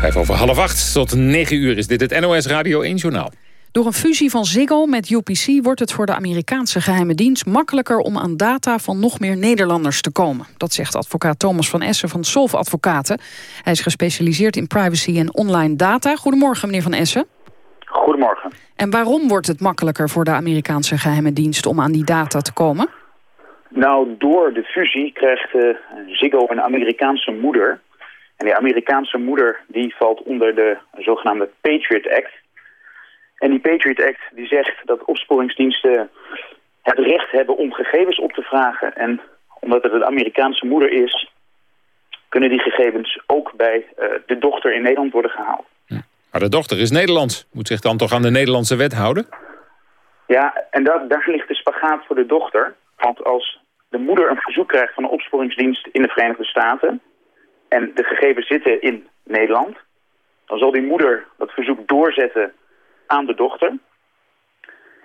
Vijf over half acht tot negen uur is dit het NOS Radio 1 Journaal. Door een fusie van Ziggo met UPC wordt het voor de Amerikaanse geheime dienst makkelijker om aan data van nog meer Nederlanders te komen. Dat zegt advocaat Thomas van Essen van Solf Advocaten. Hij is gespecialiseerd in privacy en online data. Goedemorgen meneer van Essen. Goedemorgen. En waarom wordt het makkelijker voor de Amerikaanse geheime dienst om aan die data te komen? Nou, door de fusie krijgt uh, Ziggo een Amerikaanse moeder. En die Amerikaanse moeder die valt onder de zogenaamde Patriot Act. En die Patriot Act die zegt dat opsporingsdiensten het recht hebben om gegevens op te vragen. En omdat het een Amerikaanse moeder is, kunnen die gegevens ook bij uh, de dochter in Nederland worden gehaald. Maar de dochter is Nederlands. Moet zich dan toch aan de Nederlandse wet houden? Ja, en daar, daar ligt de spagaat voor de dochter. Want als de moeder een verzoek krijgt van een opsporingsdienst in de Verenigde Staten... en de gegevens zitten in Nederland... dan zal die moeder dat verzoek doorzetten aan de dochter.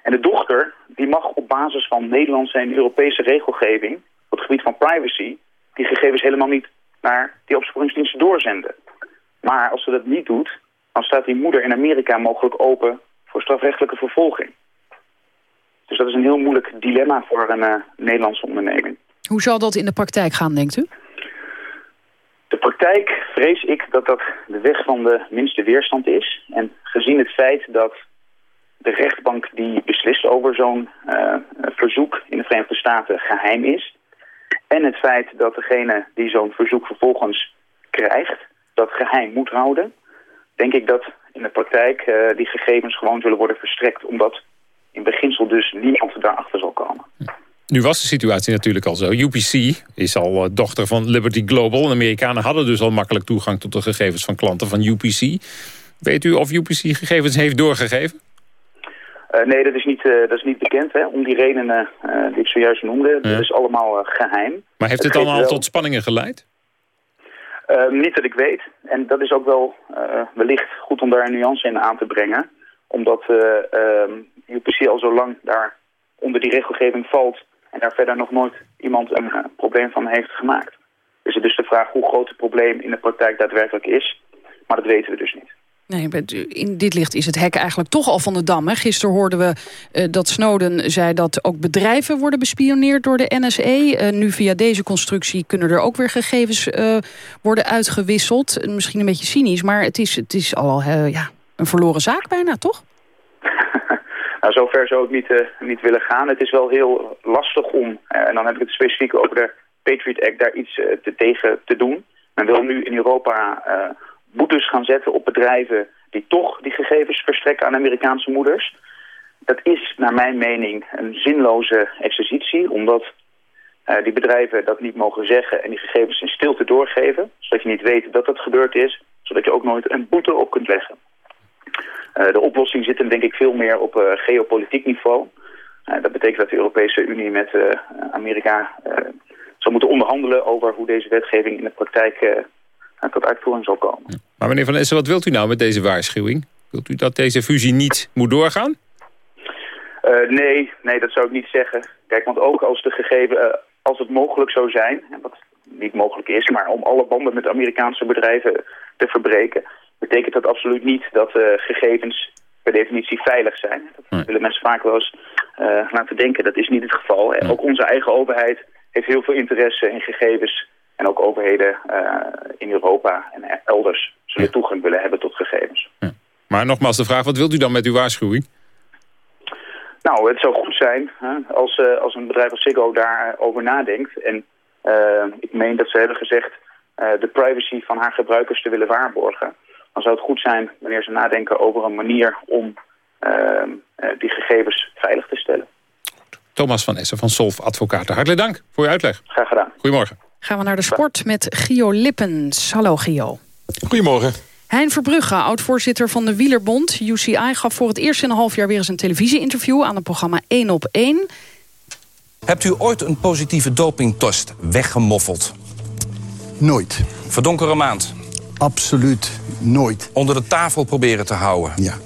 En de dochter die mag op basis van Nederlandse en Europese regelgeving... op het gebied van privacy... die gegevens helemaal niet naar die opsporingsdiensten doorzenden. Maar als ze dat niet doet, dan staat die moeder in Amerika mogelijk open voor strafrechtelijke vervolging. Dus dat is een heel moeilijk dilemma voor een uh, Nederlandse onderneming. Hoe zal dat in de praktijk gaan, denkt u? De praktijk vrees ik dat dat de weg van de minste weerstand is. En gezien het feit dat de rechtbank die beslist over zo'n uh, verzoek in de Verenigde Staten geheim is... en het feit dat degene die zo'n verzoek vervolgens krijgt dat geheim moet houden... denk ik dat in de praktijk uh, die gegevens gewoon zullen worden verstrekt... omdat in beginsel dus niemand daarachter zal komen. Nu was de situatie natuurlijk al zo. UPC is al uh, dochter van Liberty Global. En de Amerikanen hadden dus al makkelijk toegang tot de gegevens van klanten van UPC. Weet u of UPC gegevens heeft doorgegeven? Uh, nee, dat is niet, uh, dat is niet bekend. Hè? Om die redenen die ik zojuist noemde. Ja. Dat is allemaal geheim. Maar heeft het, het dan al wel... tot spanningen geleid? niet dat ik weet. En dat is ook wel wellicht goed om daar een nuance in aan te brengen. Omdat UPC al zo lang daar onder die regelgeving valt en daar verder nog nooit iemand een uh, probleem van heeft gemaakt. Dus het is dus de vraag hoe groot het probleem in de praktijk daadwerkelijk is. Maar dat weten we dus niet. Nee, in dit licht is het hek eigenlijk toch al van de dam. Hè? Gisteren hoorden we uh, dat Snowden zei dat ook bedrijven worden bespioneerd door de NSE. Uh, nu via deze constructie kunnen er ook weer gegevens uh, worden uitgewisseld. Misschien een beetje cynisch, maar het is, het is al ja, een verloren zaak bijna, toch? [laughs] Nou, zover zou ik niet, uh, niet willen gaan. Het is wel heel lastig om, uh, en dan heb ik het specifiek over de Patriot Act, daar iets uh, te tegen te doen. Men wil nu in Europa boetes gaan zetten op bedrijven die toch die gegevens verstrekken aan Amerikaanse moeders. Dat is naar mijn mening een zinloze exercitie, omdat die bedrijven dat niet mogen zeggen en die gegevens in stilte doorgeven, zodat je niet weet dat dat gebeurd is, zodat je ook nooit een boete op kunt leggen. Uh, de oplossing zit hem denk ik veel meer op uh, geopolitiek niveau. Uh, dat betekent dat de Europese Unie met Amerika zal moeten onderhandelen over hoe deze wetgeving in de praktijk tot uitvoering zal komen. Maar meneer Van Essen, wat wilt u nou met deze waarschuwing? Wilt u dat deze fusie niet moet doorgaan? nee, nee, dat zou ik niet zeggen. Kijk, want ook als, de gegeven, als het mogelijk zou zijn, wat niet mogelijk is, maar om alle banden met Amerikaanse bedrijven te verbreken, betekent dat absoluut niet dat uh, gegevens per definitie veilig zijn. Dat nee. willen mensen vaak wel eens uh, laten denken. Dat is niet het geval. Nee. Ook onze eigen overheid heeft heel veel interesse in gegevens. En ook overheden uh, in Europa en elders zullen ja. toegang willen hebben tot gegevens. Ja. Maar nogmaals de vraag, wat wilt u dan met uw waarschuwing? Nou, het zou goed zijn hè, als, uh, als een bedrijf als Ziggo daarover nadenkt. En uh, ik meen dat ze hebben gezegd de privacy van haar gebruikers te willen waarborgen. Dan zou het goed zijn wanneer ze nadenken over een manier om die gegevens veilig te stellen. Thomas van Essen van Solf Advocaten. Hartelijk dank voor je uitleg. Graag gedaan. Goedemorgen. Gaan we naar de sport met Gio Lippens. Hallo Gio. Goedemorgen. Hein Verbrugge, oud-voorzitter van de Wielerbond, UCI... gaf voor het eerst in een half jaar weer eens een televisieinterview... aan het programma 1 op 1. Hebt u ooit een positieve dopingtest weggemoffeld? Nooit. Verdonkere maand? Absoluut nooit. Onder de tafel proberen te houden? Ja.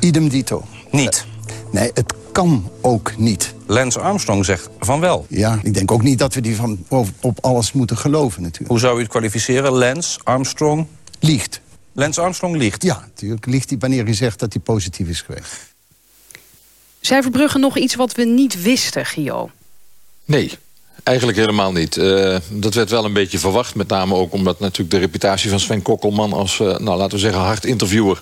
Idem dito. Niet? Nee, het kan ook niet. Lance Armstrong zegt van wel. Ja, ik denk ook niet dat we die van op alles moeten geloven natuurlijk. Hoe zou u het kwalificeren? Lance Armstrong? Liegt. Lance Armstrong liegt? Ja, natuurlijk liegt hij wanneer hij zegt dat hij positief is geweest. Zij verbruggen nog iets wat we niet wisten, Gio. Nee, Eigenlijk helemaal niet. Uh, dat werd wel een beetje verwacht. Met name ook omdat natuurlijk de reputatie van Sven Kokkelman... als, uh, nou, laten we zeggen, hard interviewer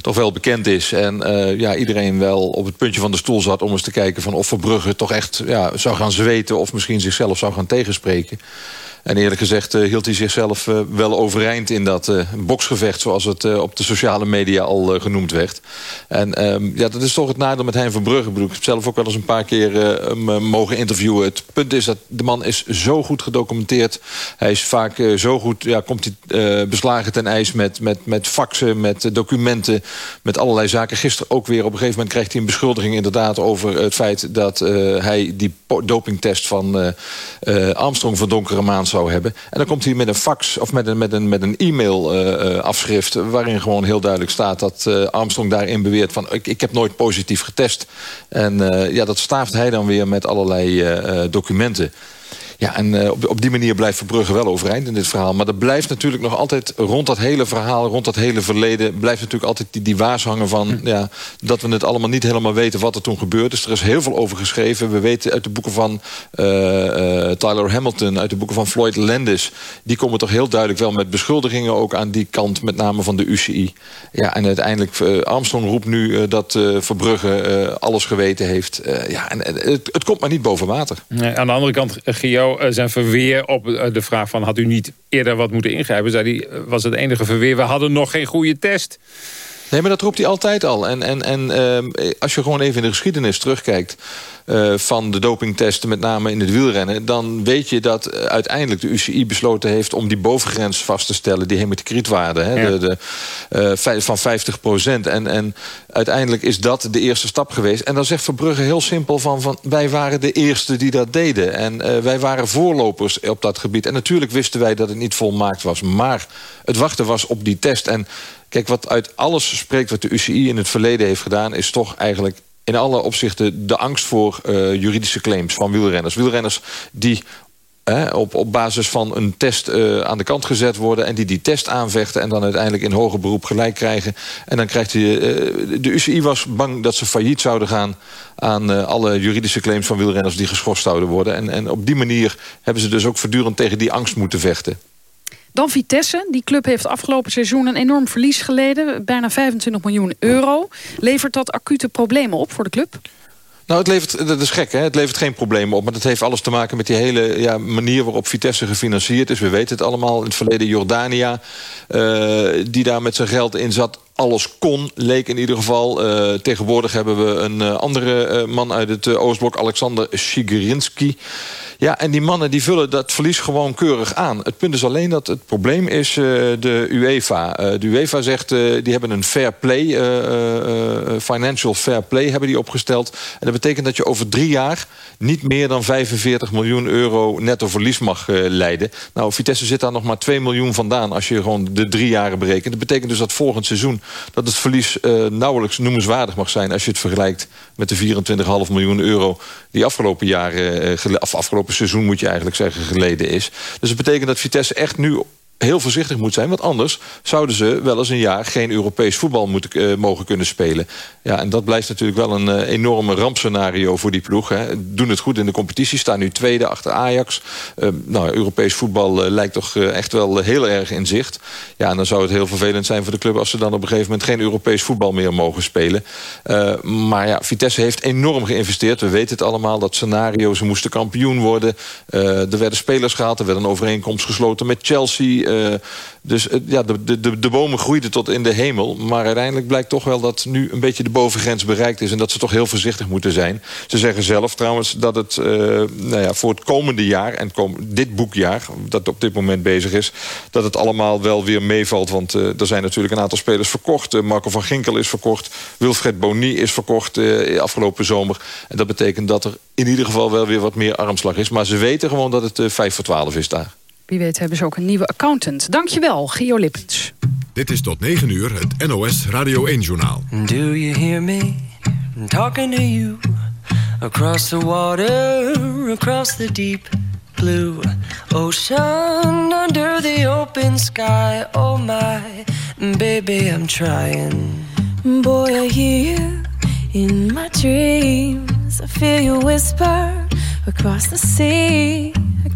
toch wel bekend is. En uh, ja, iedereen wel op het puntje van de stoel zat... om eens te kijken van of Verbrugge toch echt ja, zou gaan zweten... of misschien zichzelf zou gaan tegenspreken. En eerlijk gezegd uh, hield hij zichzelf uh, wel overeind in dat uh, boksgevecht... zoals het op de sociale media al genoemd werd. En ehm, ja, dat is toch het nadeel met Hein Verbrugge. Ik heb zelf ook wel eens een paar keer mogen interviewen. Het punt is dat de man is zo goed gedocumenteerd. Hij is vaak zo goed, ja, komt hij beslagen ten ijs met, met, met faxen, met documenten... met allerlei zaken. Gisteren ook weer op een gegeven moment krijgt hij een beschuldiging... inderdaad over het feit dat hij die dopingtest van Armstrong van donkere maan zou hebben. En dan komt hij met een fax of met een, met een, met een e-mail uh, afschrift... waarin gewoon heel duidelijk staat dat uh, Armstrong daarin beweert... van ik, ik heb nooit positief getest. En ja, dat staaft hij dan weer met allerlei documenten. Ja, en uh, op, op die manier blijft Verbrugge wel overeind in dit verhaal. Maar er blijft natuurlijk nog altijd rond dat hele verhaal... rond dat hele verleden... blijft natuurlijk altijd die, die waas hangen van... Hm. Ja, dat we het allemaal niet helemaal weten wat er toen gebeurd is. Er is heel veel over geschreven. We weten uit de boeken van uh, uh, Tyler Hamilton... uit de boeken van Floyd Landis... die komen toch heel duidelijk wel met beschuldigingen... ook aan die kant, met name van de UCI. Ja, en uiteindelijk, Armstrong roept nu dat Verbrugge alles geweten heeft. ja, en het, het, komt maar niet boven water. Nee, aan de andere kant, Gio eh, zijn verweer op eh, de vraag van... had u niet eerder wat moeten ingrijpen? Zei hij, eh, was het enige verweer, we hadden nog geen goede test. Nee, maar dat roept hij altijd al. En, en, en uh, als je gewoon even in de geschiedenis terugkijkt... Uh, van de dopingtesten, met name in het wielrennen... dan weet je dat uiteindelijk de UCI besloten heeft... om die bovengrens vast te stellen, die hematocrietwaarde... Hè, ja. de, de, uh, van 50 procent. En, en uiteindelijk is dat de eerste stap geweest. En dan zegt Verbrugge heel simpel van... van wij waren de eerste die dat deden. En wij waren voorlopers op dat gebied. En natuurlijk wisten wij dat het niet volmaakt was. Maar het wachten was op die test... En Kijk, wat uit alles spreekt wat de UCI in het verleden heeft gedaan... is toch eigenlijk in alle opzichten de angst voor uh, juridische claims van wielrenners. Wielrenners die op, op basis van een test uh, aan de kant gezet worden... en die die test aanvechten en dan uiteindelijk in hoger beroep gelijk krijgen. En dan krijgt hij... Uh, de UCI was bang dat ze failliet zouden gaan... aan alle juridische claims van wielrenners die geschorst zouden worden. En, en op die manier hebben ze dus ook voortdurend tegen die angst moeten vechten. Dan Vitesse. Die club heeft afgelopen seizoen een enorm verlies geleden. Bijna 25 miljoen euro. Levert dat acute problemen op voor de club? Nou, het levert, dat is gek, hè? Het levert geen problemen op. Maar dat heeft alles te maken met die hele ja, manier waarop Vitesse gefinancierd is. We weten het allemaal. In het verleden Jordania, uh, die daar met zijn geld in zat alles kon, leek in ieder geval. Uh, tegenwoordig hebben we een uh, andere uh, man uit het Oostblok, Alexander Shigerinski. Ja, en die mannen die vullen dat verlies gewoon keurig aan. Het punt is alleen dat het probleem is de UEFA. de UEFA zegt, die hebben een fair play, financial fair play hebben die opgesteld. En dat betekent dat je over drie jaar niet meer dan 45 miljoen euro netto verlies mag leiden. Nou, Vitesse zit daar nog maar 2 miljoen vandaan als je gewoon de drie jaren berekent. Dat betekent dus dat volgend seizoen dat het verlies uh, nauwelijks noemenswaardig mag zijn... als je het vergelijkt met de 24,5 miljoen euro... die afgelopen, jaren, uh, of afgelopen seizoen moet je eigenlijk zeggen geleden is. Dus het betekent dat Vitesse echt nu heel voorzichtig moet zijn. Want anders zouden ze wel eens een jaar geen Europees voetbal moeten, uh, mogen kunnen spelen. Ja, en dat blijft natuurlijk wel een uh, enorme rampscenario voor die ploeg. Hè. Doen het goed in de competitie, staan nu tweede achter Ajax. Uh, nou, Europees voetbal lijkt toch echt wel heel erg in zicht. Ja, en dan zou het heel vervelend zijn voor de club... als ze dan op een gegeven moment geen Europees voetbal meer mogen spelen. maar ja, Vitesse heeft enorm geïnvesteerd. We weten het allemaal, dat scenario. Ze moesten kampioen worden. er werden spelers gehaald, er werd een overeenkomst gesloten met Chelsea... Uh, dus uh, ja, de, de, de bomen groeiden tot in de hemel. Maar uiteindelijk blijkt toch wel dat nu een beetje de bovengrens bereikt is... en dat ze toch heel voorzichtig moeten zijn. Ze zeggen zelf trouwens dat het uh, nou ja, voor het komende jaar... en kom, dit boekjaar, dat op dit moment bezig is... dat het allemaal wel weer meevalt. Want er zijn natuurlijk een aantal spelers verkocht. Marco van Ginkel is verkocht. Wilfred Boni is verkocht afgelopen zomer. En dat betekent dat er in ieder geval wel weer wat meer armslag is. Maar ze weten gewoon dat het 5 voor 12 is daar. Wie weet hebben ze ook een nieuwe accountant. Dankjewel, Gio Lippens. Dit is tot 9 uur het NOS Radio 1-journaal. Do you hear me talking to you? Across the water, across the deep blue ocean, under the open sky. Oh my, baby, I'm trying. Boy, I hear you in my dreams. I feel you whisper across the sea.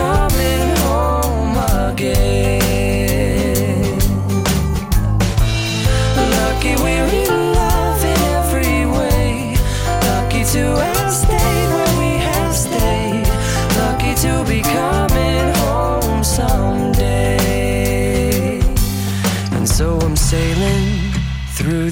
Oh.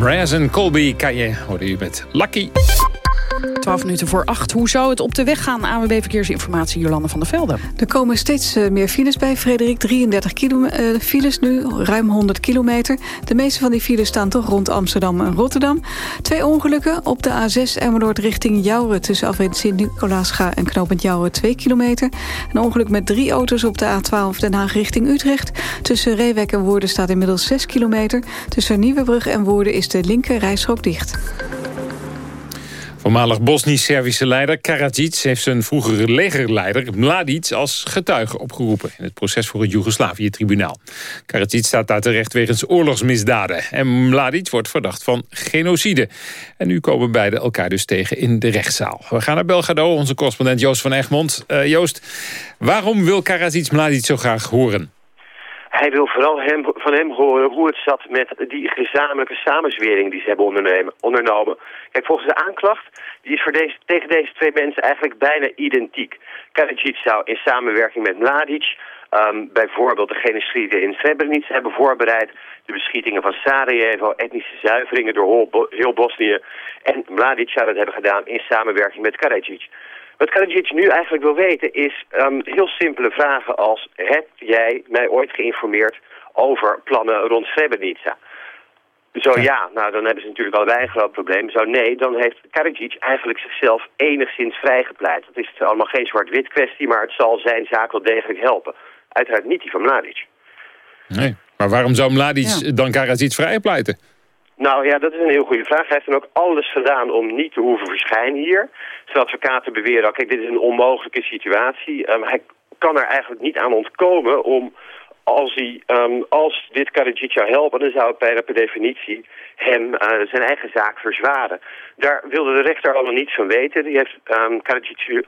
Jason Mraz en Colby Kaye hoorde u met Lucky. 12 minuten voor 8. Hoe zou het op de weg gaan? AWB Verkeersinformatie, Jolande van der Velde. Er komen steeds eh, meer files bij, Frederik. 33 kilo, uh, files nu, ruim 100 kilometer. De meeste van die files staan toch rond Amsterdam en Rotterdam. Twee ongelukken op de A6 Emmeloord richting Jouren... tussen afwet Sint-Nicolaasga en knooppunt Jouren 2 kilometer. Een ongeluk met drie auto's op de A12 Den Haag richting Utrecht. Tussen Reewek en Woerden staat inmiddels 6 kilometer. Tussen Nieuwebrug en Woerden is de linker rijstrook dicht. Voormalig Bosnisch-Servische leider Karadzic heeft zijn vroegere legerleider Mladic als getuige opgeroepen in het proces voor het Joegoslavië-tribunaal. Karadzic staat daar terecht wegens oorlogsmisdaden en Mladic wordt verdacht van genocide. En nu komen beide elkaar dus tegen in de rechtszaal. We gaan naar Belgrado, onze correspondent Joost van Egmond. Uh, Joost, waarom wil Karadzic Mladic zo graag horen? Hij wil vooral hem, van hem horen hoe het zat met die gezamenlijke samenzwering die ze hebben ondernomen. Kijk, volgens de aanklacht, die is voor deze, tegen deze twee mensen eigenlijk bijna identiek. Karadzic zou in samenwerking met Mladic um, bijvoorbeeld de genocide in Srebrenica hebben voorbereid, de beschietingen van Sarajevo, etnische zuiveringen door heel Bosnië. En Mladic zou dat hebben gedaan in samenwerking met Karadzic. Wat Karadzic nu eigenlijk wil weten is um, heel simpele vragen als... heb jij mij ooit geïnformeerd over plannen rond Srebrenica? Zo ja, nou dan hebben ze natuurlijk allebei een groot probleem. Zo nee, dan heeft Karadzic eigenlijk zichzelf enigszins vrijgepleit. Dat is allemaal geen zwart-wit kwestie, maar het zal zijn zaak wel degelijk helpen. Uiteraard niet die van Mladic. Nee, maar waarom zou Mladic dan Karadzic vrijpleiten? Nou ja, dat is een heel goede vraag. Hij heeft dan ook alles gedaan om niet te hoeven verschijnen hier. Zijn advocaten beweren, kijk, dit is een onmogelijke situatie. Um, hij kan er eigenlijk niet aan ontkomen om als, hij, um, als dit Karadzic zou helpen, dan zou het bijna per definitie hem uh, zijn eigen zaak verzwaren. Daar wilde de rechter allemaal niets van weten. Die heeft um,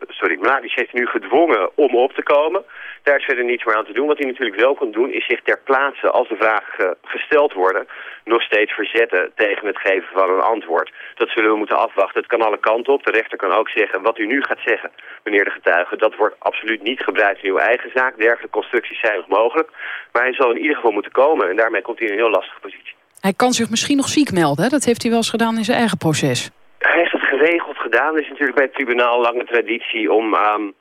sorry, Mladic heeft nu gedwongen om op te komen. Daar is verder niets meer aan te doen. Wat hij natuurlijk wel kan doen, is zich ter plaatse, als de vragen uh, gesteld worden, nog steeds verzetten tegen het geven van een antwoord. Dat zullen we moeten afwachten. Het kan alle kanten op. De rechter kan ook zeggen, wat u nu gaat zeggen, meneer de getuige, dat wordt absoluut niet gebruikt in uw eigen zaak. Dergelijke constructies zijn nog mogelijk. Maar hij zal in ieder geval moeten komen en daarmee komt hij in een heel lastige positie. Hij kan zich misschien nog ziek melden, hè? dat heeft hij wel eens gedaan in zijn eigen proces. Hij heeft het geregeld gedaan. Er is natuurlijk bij het tribunaal lange traditie om um,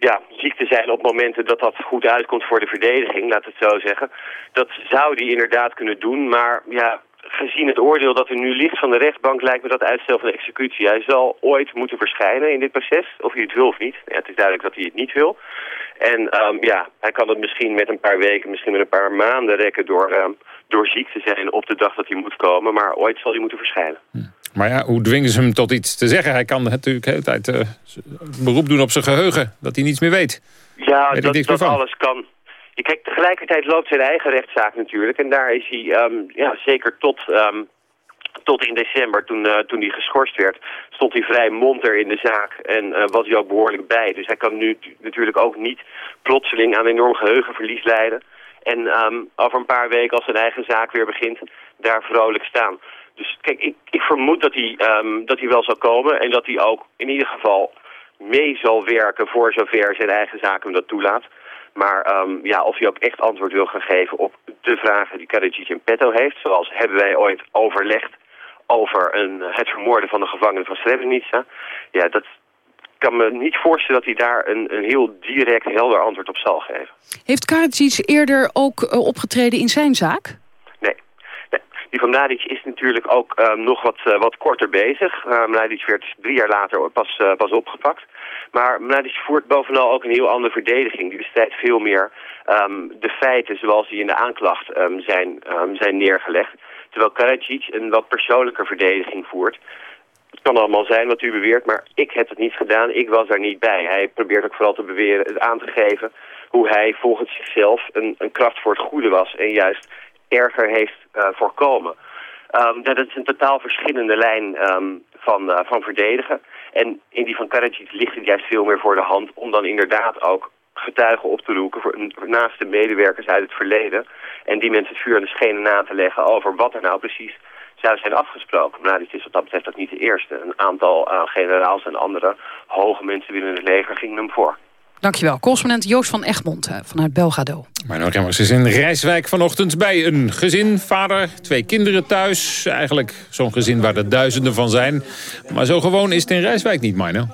ja, ziek te zijn op momenten dat dat goed uitkomt voor de verdediging, laat het zo zeggen. Dat zou hij inderdaad kunnen doen, maar ja, gezien het oordeel dat er nu ligt van de rechtbank lijkt me dat uitstel van de executie. Hij zal ooit moeten verschijnen in dit proces, of hij het wil of niet. Ja, het is duidelijk dat hij het niet wil. En um, ja, hij kan het misschien met een paar weken, misschien met een paar maanden rekken door, um, door ziek te zijn op de dag dat hij moet komen. Maar ooit zal hij moeten verschijnen. Hm. Maar ja, hoe dwingen ze hem tot iets te zeggen? Hij kan natuurlijk de hele tijd uh, beroep doen op zijn geheugen, dat hij niets meer weet. Ja, weet dat, dat alles kan. Kijk, tegelijkertijd loopt zijn eigen rechtszaak natuurlijk. En daar is hij um, ja, zeker tot, um, tot in december, toen, uh, toen hij geschorst werd, stond hij vrij monter in de zaak. En uh, was hij ook behoorlijk bij. Dus hij kan nu natuurlijk ook niet plotseling aan enorm geheugenverlies lijden. En um, over een paar weken, als zijn eigen zaak weer begint, daar vrolijk staan. Dus kijk, ik, ik vermoed dat hij, dat hij wel zal komen en dat hij ook in ieder geval mee zal werken voor zover zijn eigen zaak hem dat toelaat. Maar um, ja, of hij ook echt antwoord wil gaan geven op de vragen die Karadzic in petto heeft, zoals hebben wij ooit overlegd over een, het vermoorden van de gevangenen van Srebrenica. Ja, dat kan me niet voorstellen dat hij daar een, een heel direct, helder antwoord op zal geven. Heeft Karadzic eerder ook uh, opgetreden in zijn zaak? Die van Mladic is natuurlijk ook uh, nog wat, uh, wat korter bezig. Uh, Mladic werd drie jaar later pas, pas opgepakt. Maar Mladic voert bovenal ook een heel andere verdediging. Die bestrijdt veel meer um, de feiten zoals die in de aanklacht um, zijn, zijn neergelegd. Terwijl Karadzic een wat persoonlijke verdediging voert. Het kan allemaal zijn wat u beweert, maar ik heb het niet gedaan. Ik was daar niet bij. Hij probeert ook vooral te beweren, het aan te geven hoe hij volgens zichzelf een, een kracht voor het goede was. En juist erger heeft uh, voorkomen. Um, dat is een totaal verschillende lijn um, van, uh, van verdedigen. En in die van Karadzic ligt het juist veel meer voor de hand om dan inderdaad ook getuigen op te roepen voor, naast de medewerkers uit het verleden. En die mensen het vuur aan de schenen na te leggen over wat er nou precies zou zijn afgesproken. Maar dit is wat dat betreft ook niet de eerste. Een aantal uh, generaals en andere hoge mensen binnen het leger gingen hem voor. Dankjewel. Correspondent Joost van Egmond uh, vanuit Belgrado. Marno Remmers is in Rijswijk vanochtend bij een gezin. Vader, twee kinderen thuis. Eigenlijk zo'n gezin waar er duizenden van zijn. Maar zo gewoon is het in Rijswijk niet, Marno.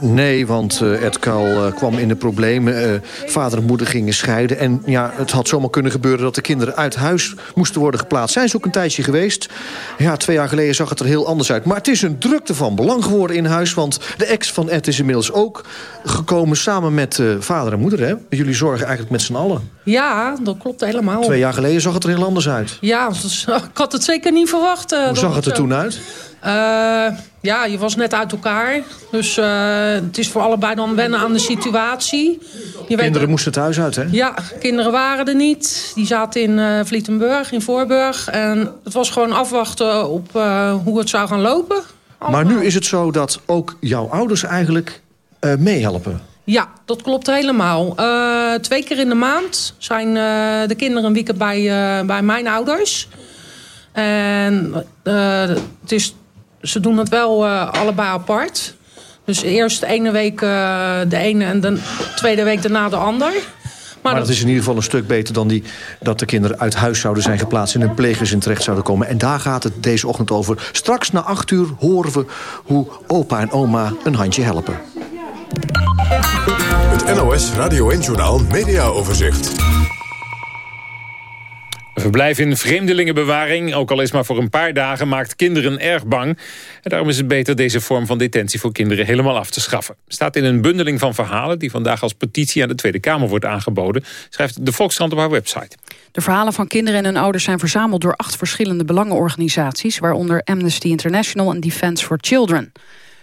Nee, want uh, Ed Kuil uh, kwam in de problemen. Uh, vader en moeder gingen scheiden. En ja, het had zomaar kunnen gebeuren dat de kinderen uit huis moesten worden geplaatst. Zijn ze ook een tijdje geweest. Ja, twee jaar geleden zag het er heel anders uit. Maar het is een drukte van belang geworden in huis. Want de ex van Ed is inmiddels ook gekomen samen met vader en moeder. Hè? Jullie zorgen eigenlijk met z'n allen. Ja, dat klopt helemaal. Twee jaar geleden zag het er heel anders uit. Ja, [laughs] ik had het zeker niet verwacht. Hoe zag het er toen uit? Uh, Ja, je was net uit elkaar. Dus uh, het is voor allebei dan wennen aan de situatie. Je kinderen weet, moesten het huis uit, hè? Ja, kinderen waren er niet. Die zaten in uh, Vlietenburg, in Voorburg. En het was gewoon afwachten op uh, hoe het zou gaan lopen. Allemaal. Maar nu is het zo dat ook jouw ouders eigenlijk meehelpen. Ja, dat klopt helemaal. Twee keer in de maand zijn de kinderen een weekend bij, bij mijn ouders. En het is, ze doen het wel allebei apart. Dus eerst de ene week de ene en de tweede week daarna de ander. Maar, maar dat is in ieder geval een stuk beter dan die, dat de kinderen uit huis zouden zijn geplaatst... en in een pleeggezin terecht zouden komen. En daar gaat het deze ochtend over. Straks na acht uur horen we hoe opa en oma een handje helpen. Het NOS Radio 1-journaal Mediaoverzicht. Een verblijf in vreemdelingenbewaring, ook al is maar voor een paar dagen... maakt kinderen erg bang. En daarom is het beter deze vorm van detentie voor kinderen helemaal af te schaffen. Staat in een bundeling van verhalen die vandaag als petitie aan de Tweede Kamer wordt aangeboden... schrijft de Volkskrant op haar website. De verhalen van kinderen en hun ouders zijn verzameld door acht verschillende belangenorganisaties... waaronder Amnesty International en Defence for Children.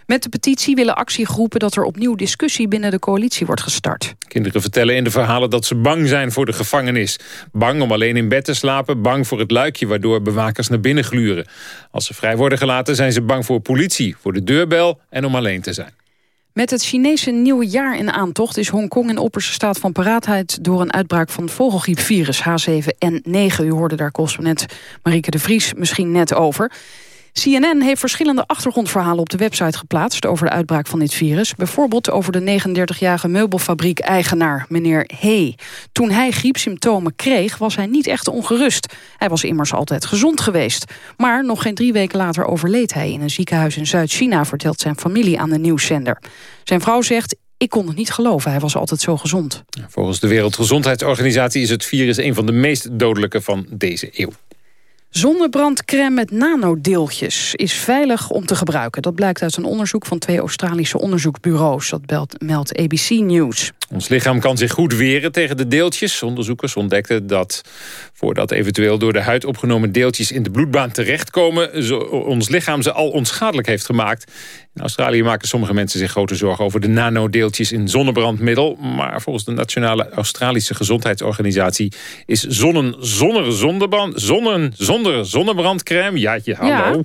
Met de petitie willen actiegroepen dat er opnieuw discussie binnen de coalitie wordt gestart. Kinderen vertellen in de verhalen dat ze bang zijn voor de gevangenis. Bang om alleen in bed te slapen, bang voor het luikje waardoor bewakers naar binnen gluren. Als ze vrij worden gelaten zijn ze bang voor politie, voor de deurbel en om alleen te zijn. Met het Chinese nieuwe jaar in aantocht is Hongkong in opperste staat van paraatheid door een uitbraak van vogelgriepvirus H7N9. U hoorde daar correspondent Marieke de Vries misschien net over. CNN heeft verschillende achtergrondverhalen op de website geplaatst... over de uitbraak van dit virus. Bijvoorbeeld over de 39-jarige meubelfabriek-eigenaar, meneer Hey. Toen hij griepsymptomen kreeg, was hij niet echt ongerust. Hij was immers altijd gezond geweest. Maar nog geen drie weken later overleed hij in een ziekenhuis in Zuid-China... vertelt zijn familie aan de nieuwszender. Zijn vrouw zegt, ik kon het niet geloven, hij was altijd zo gezond. Volgens de Wereldgezondheidsorganisatie is het virus een van de meest dodelijke van deze eeuw. Zonnebrandcrème met nanodeeltjes is veilig om te gebruiken. Dat blijkt uit een onderzoek van twee Australische onderzoeksbureaus. Dat meldt ABC News. Ons lichaam kan zich goed weren tegen de deeltjes. Onderzoekers ontdekten dat voordat eventueel door de huid opgenomen deeltjes in de bloedbaan terechtkomen, ons lichaam ze al onschadelijk heeft gemaakt. In Australië maken sommige mensen zich grote zorgen over de nanodeeltjes in zonnebrandmiddel. Maar volgens de Nationale Australische Gezondheidsorganisatie is zonnen zonder zonnebrand, zonnen zonder zonnebrandcrème, jaatje hallo, ja.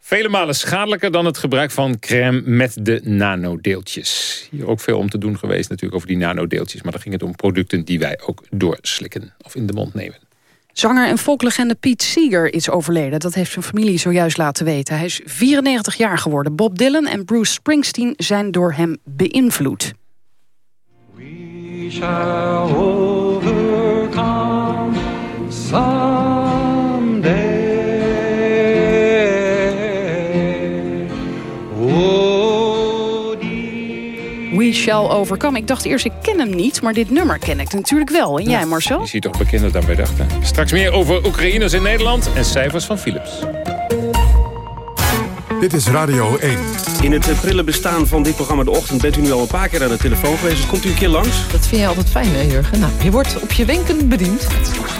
vele malen schadelijker dan het gebruik van crème met de nanodeeltjes. Hier ook veel om te doen geweest natuurlijk over die nanodeeltjes, maar dan ging het om producten die wij ook doorslikken of in de mond nemen. Zanger en folklegende Pete Seeger is overleden. Dat heeft zijn familie zojuist laten weten. Hij is 94 jaar geworden. Bob Dylan en Bruce Springsteen zijn door hem beïnvloed. We shall overcome Shall Overcome. Ik dacht eerst, ik ken hem niet, maar dit nummer ken ik natuurlijk wel. En jij, Marcel? Je ziet toch bekender dan wij dachten. Straks meer over Oekraïners in Nederland en cijfers van Philips. Dit is Radio 1. In het prille bestaan van dit programma De Ochtend... bent u nu al een paar keer aan de telefoon geweest. Dus komt u een keer langs? Dat vind je altijd fijn, hè, Jurgen? Nou, je wordt op je wenken bediend.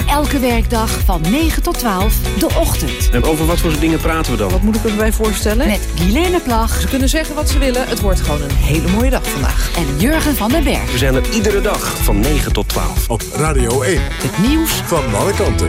Elke werkdag van 9 tot 12, De Ochtend. En over wat voor dingen praten we dan? Wat moet ik erbij voorstellen? Met Guilaine Plag. Ze kunnen zeggen wat ze willen. Het wordt gewoon een hele mooie dag vandaag. En Jurgen van den Berg. We zijn er iedere dag van 9 tot 12. Op Radio 1. Het nieuws van alle kanten.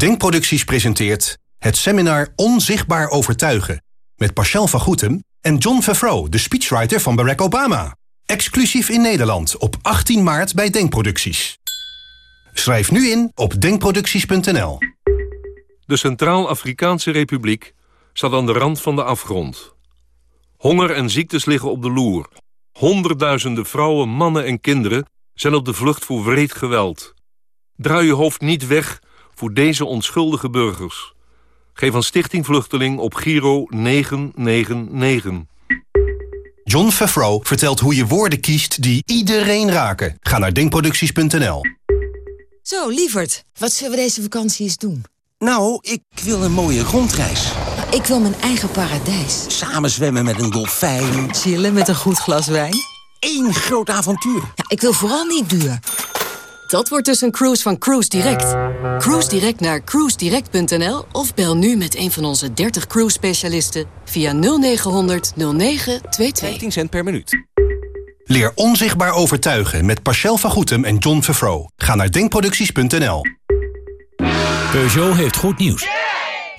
Denkproducties presenteert het seminar Onzichtbaar Overtuigen... met Pascal van Goetem en John Favreau, de speechwriter van Barack Obama. Exclusief in Nederland op 18 maart bij Denkproducties. Schrijf nu in op denkproducties.nl. De Centraal-Afrikaanse Republiek staat aan de rand van de afgrond. Honger en ziektes liggen op de loer. Honderdduizenden vrouwen, mannen en kinderen zijn op de vlucht voor wreed geweld. Draai je hoofd niet weg voor deze onschuldige burgers. Geef aan Stichting Vluchteling op Giro 999. John Favreau vertelt hoe je woorden kiest die iedereen raken. Ga naar denkproducties.nl. Zo, lieverd, wat zullen we deze vakantie eens doen? Nou, ik wil een mooie rondreis. Ik wil mijn eigen paradijs. Samen zwemmen met een dolfijn. Chillen met een goed glas wijn. Eén groot avontuur. Ja, ik wil vooral niet duur. Dat wordt dus een cruise van Cruise Direct. Cruise Direct naar cruisedirect.nl of bel nu met een van onze 30 cruise specialisten via 0900 0922. 15 cent per minuut. Leer onzichtbaar overtuigen met Pascal van Goetem en John Favreau. Ga naar denkproducties.nl. Peugeot heeft goed nieuws.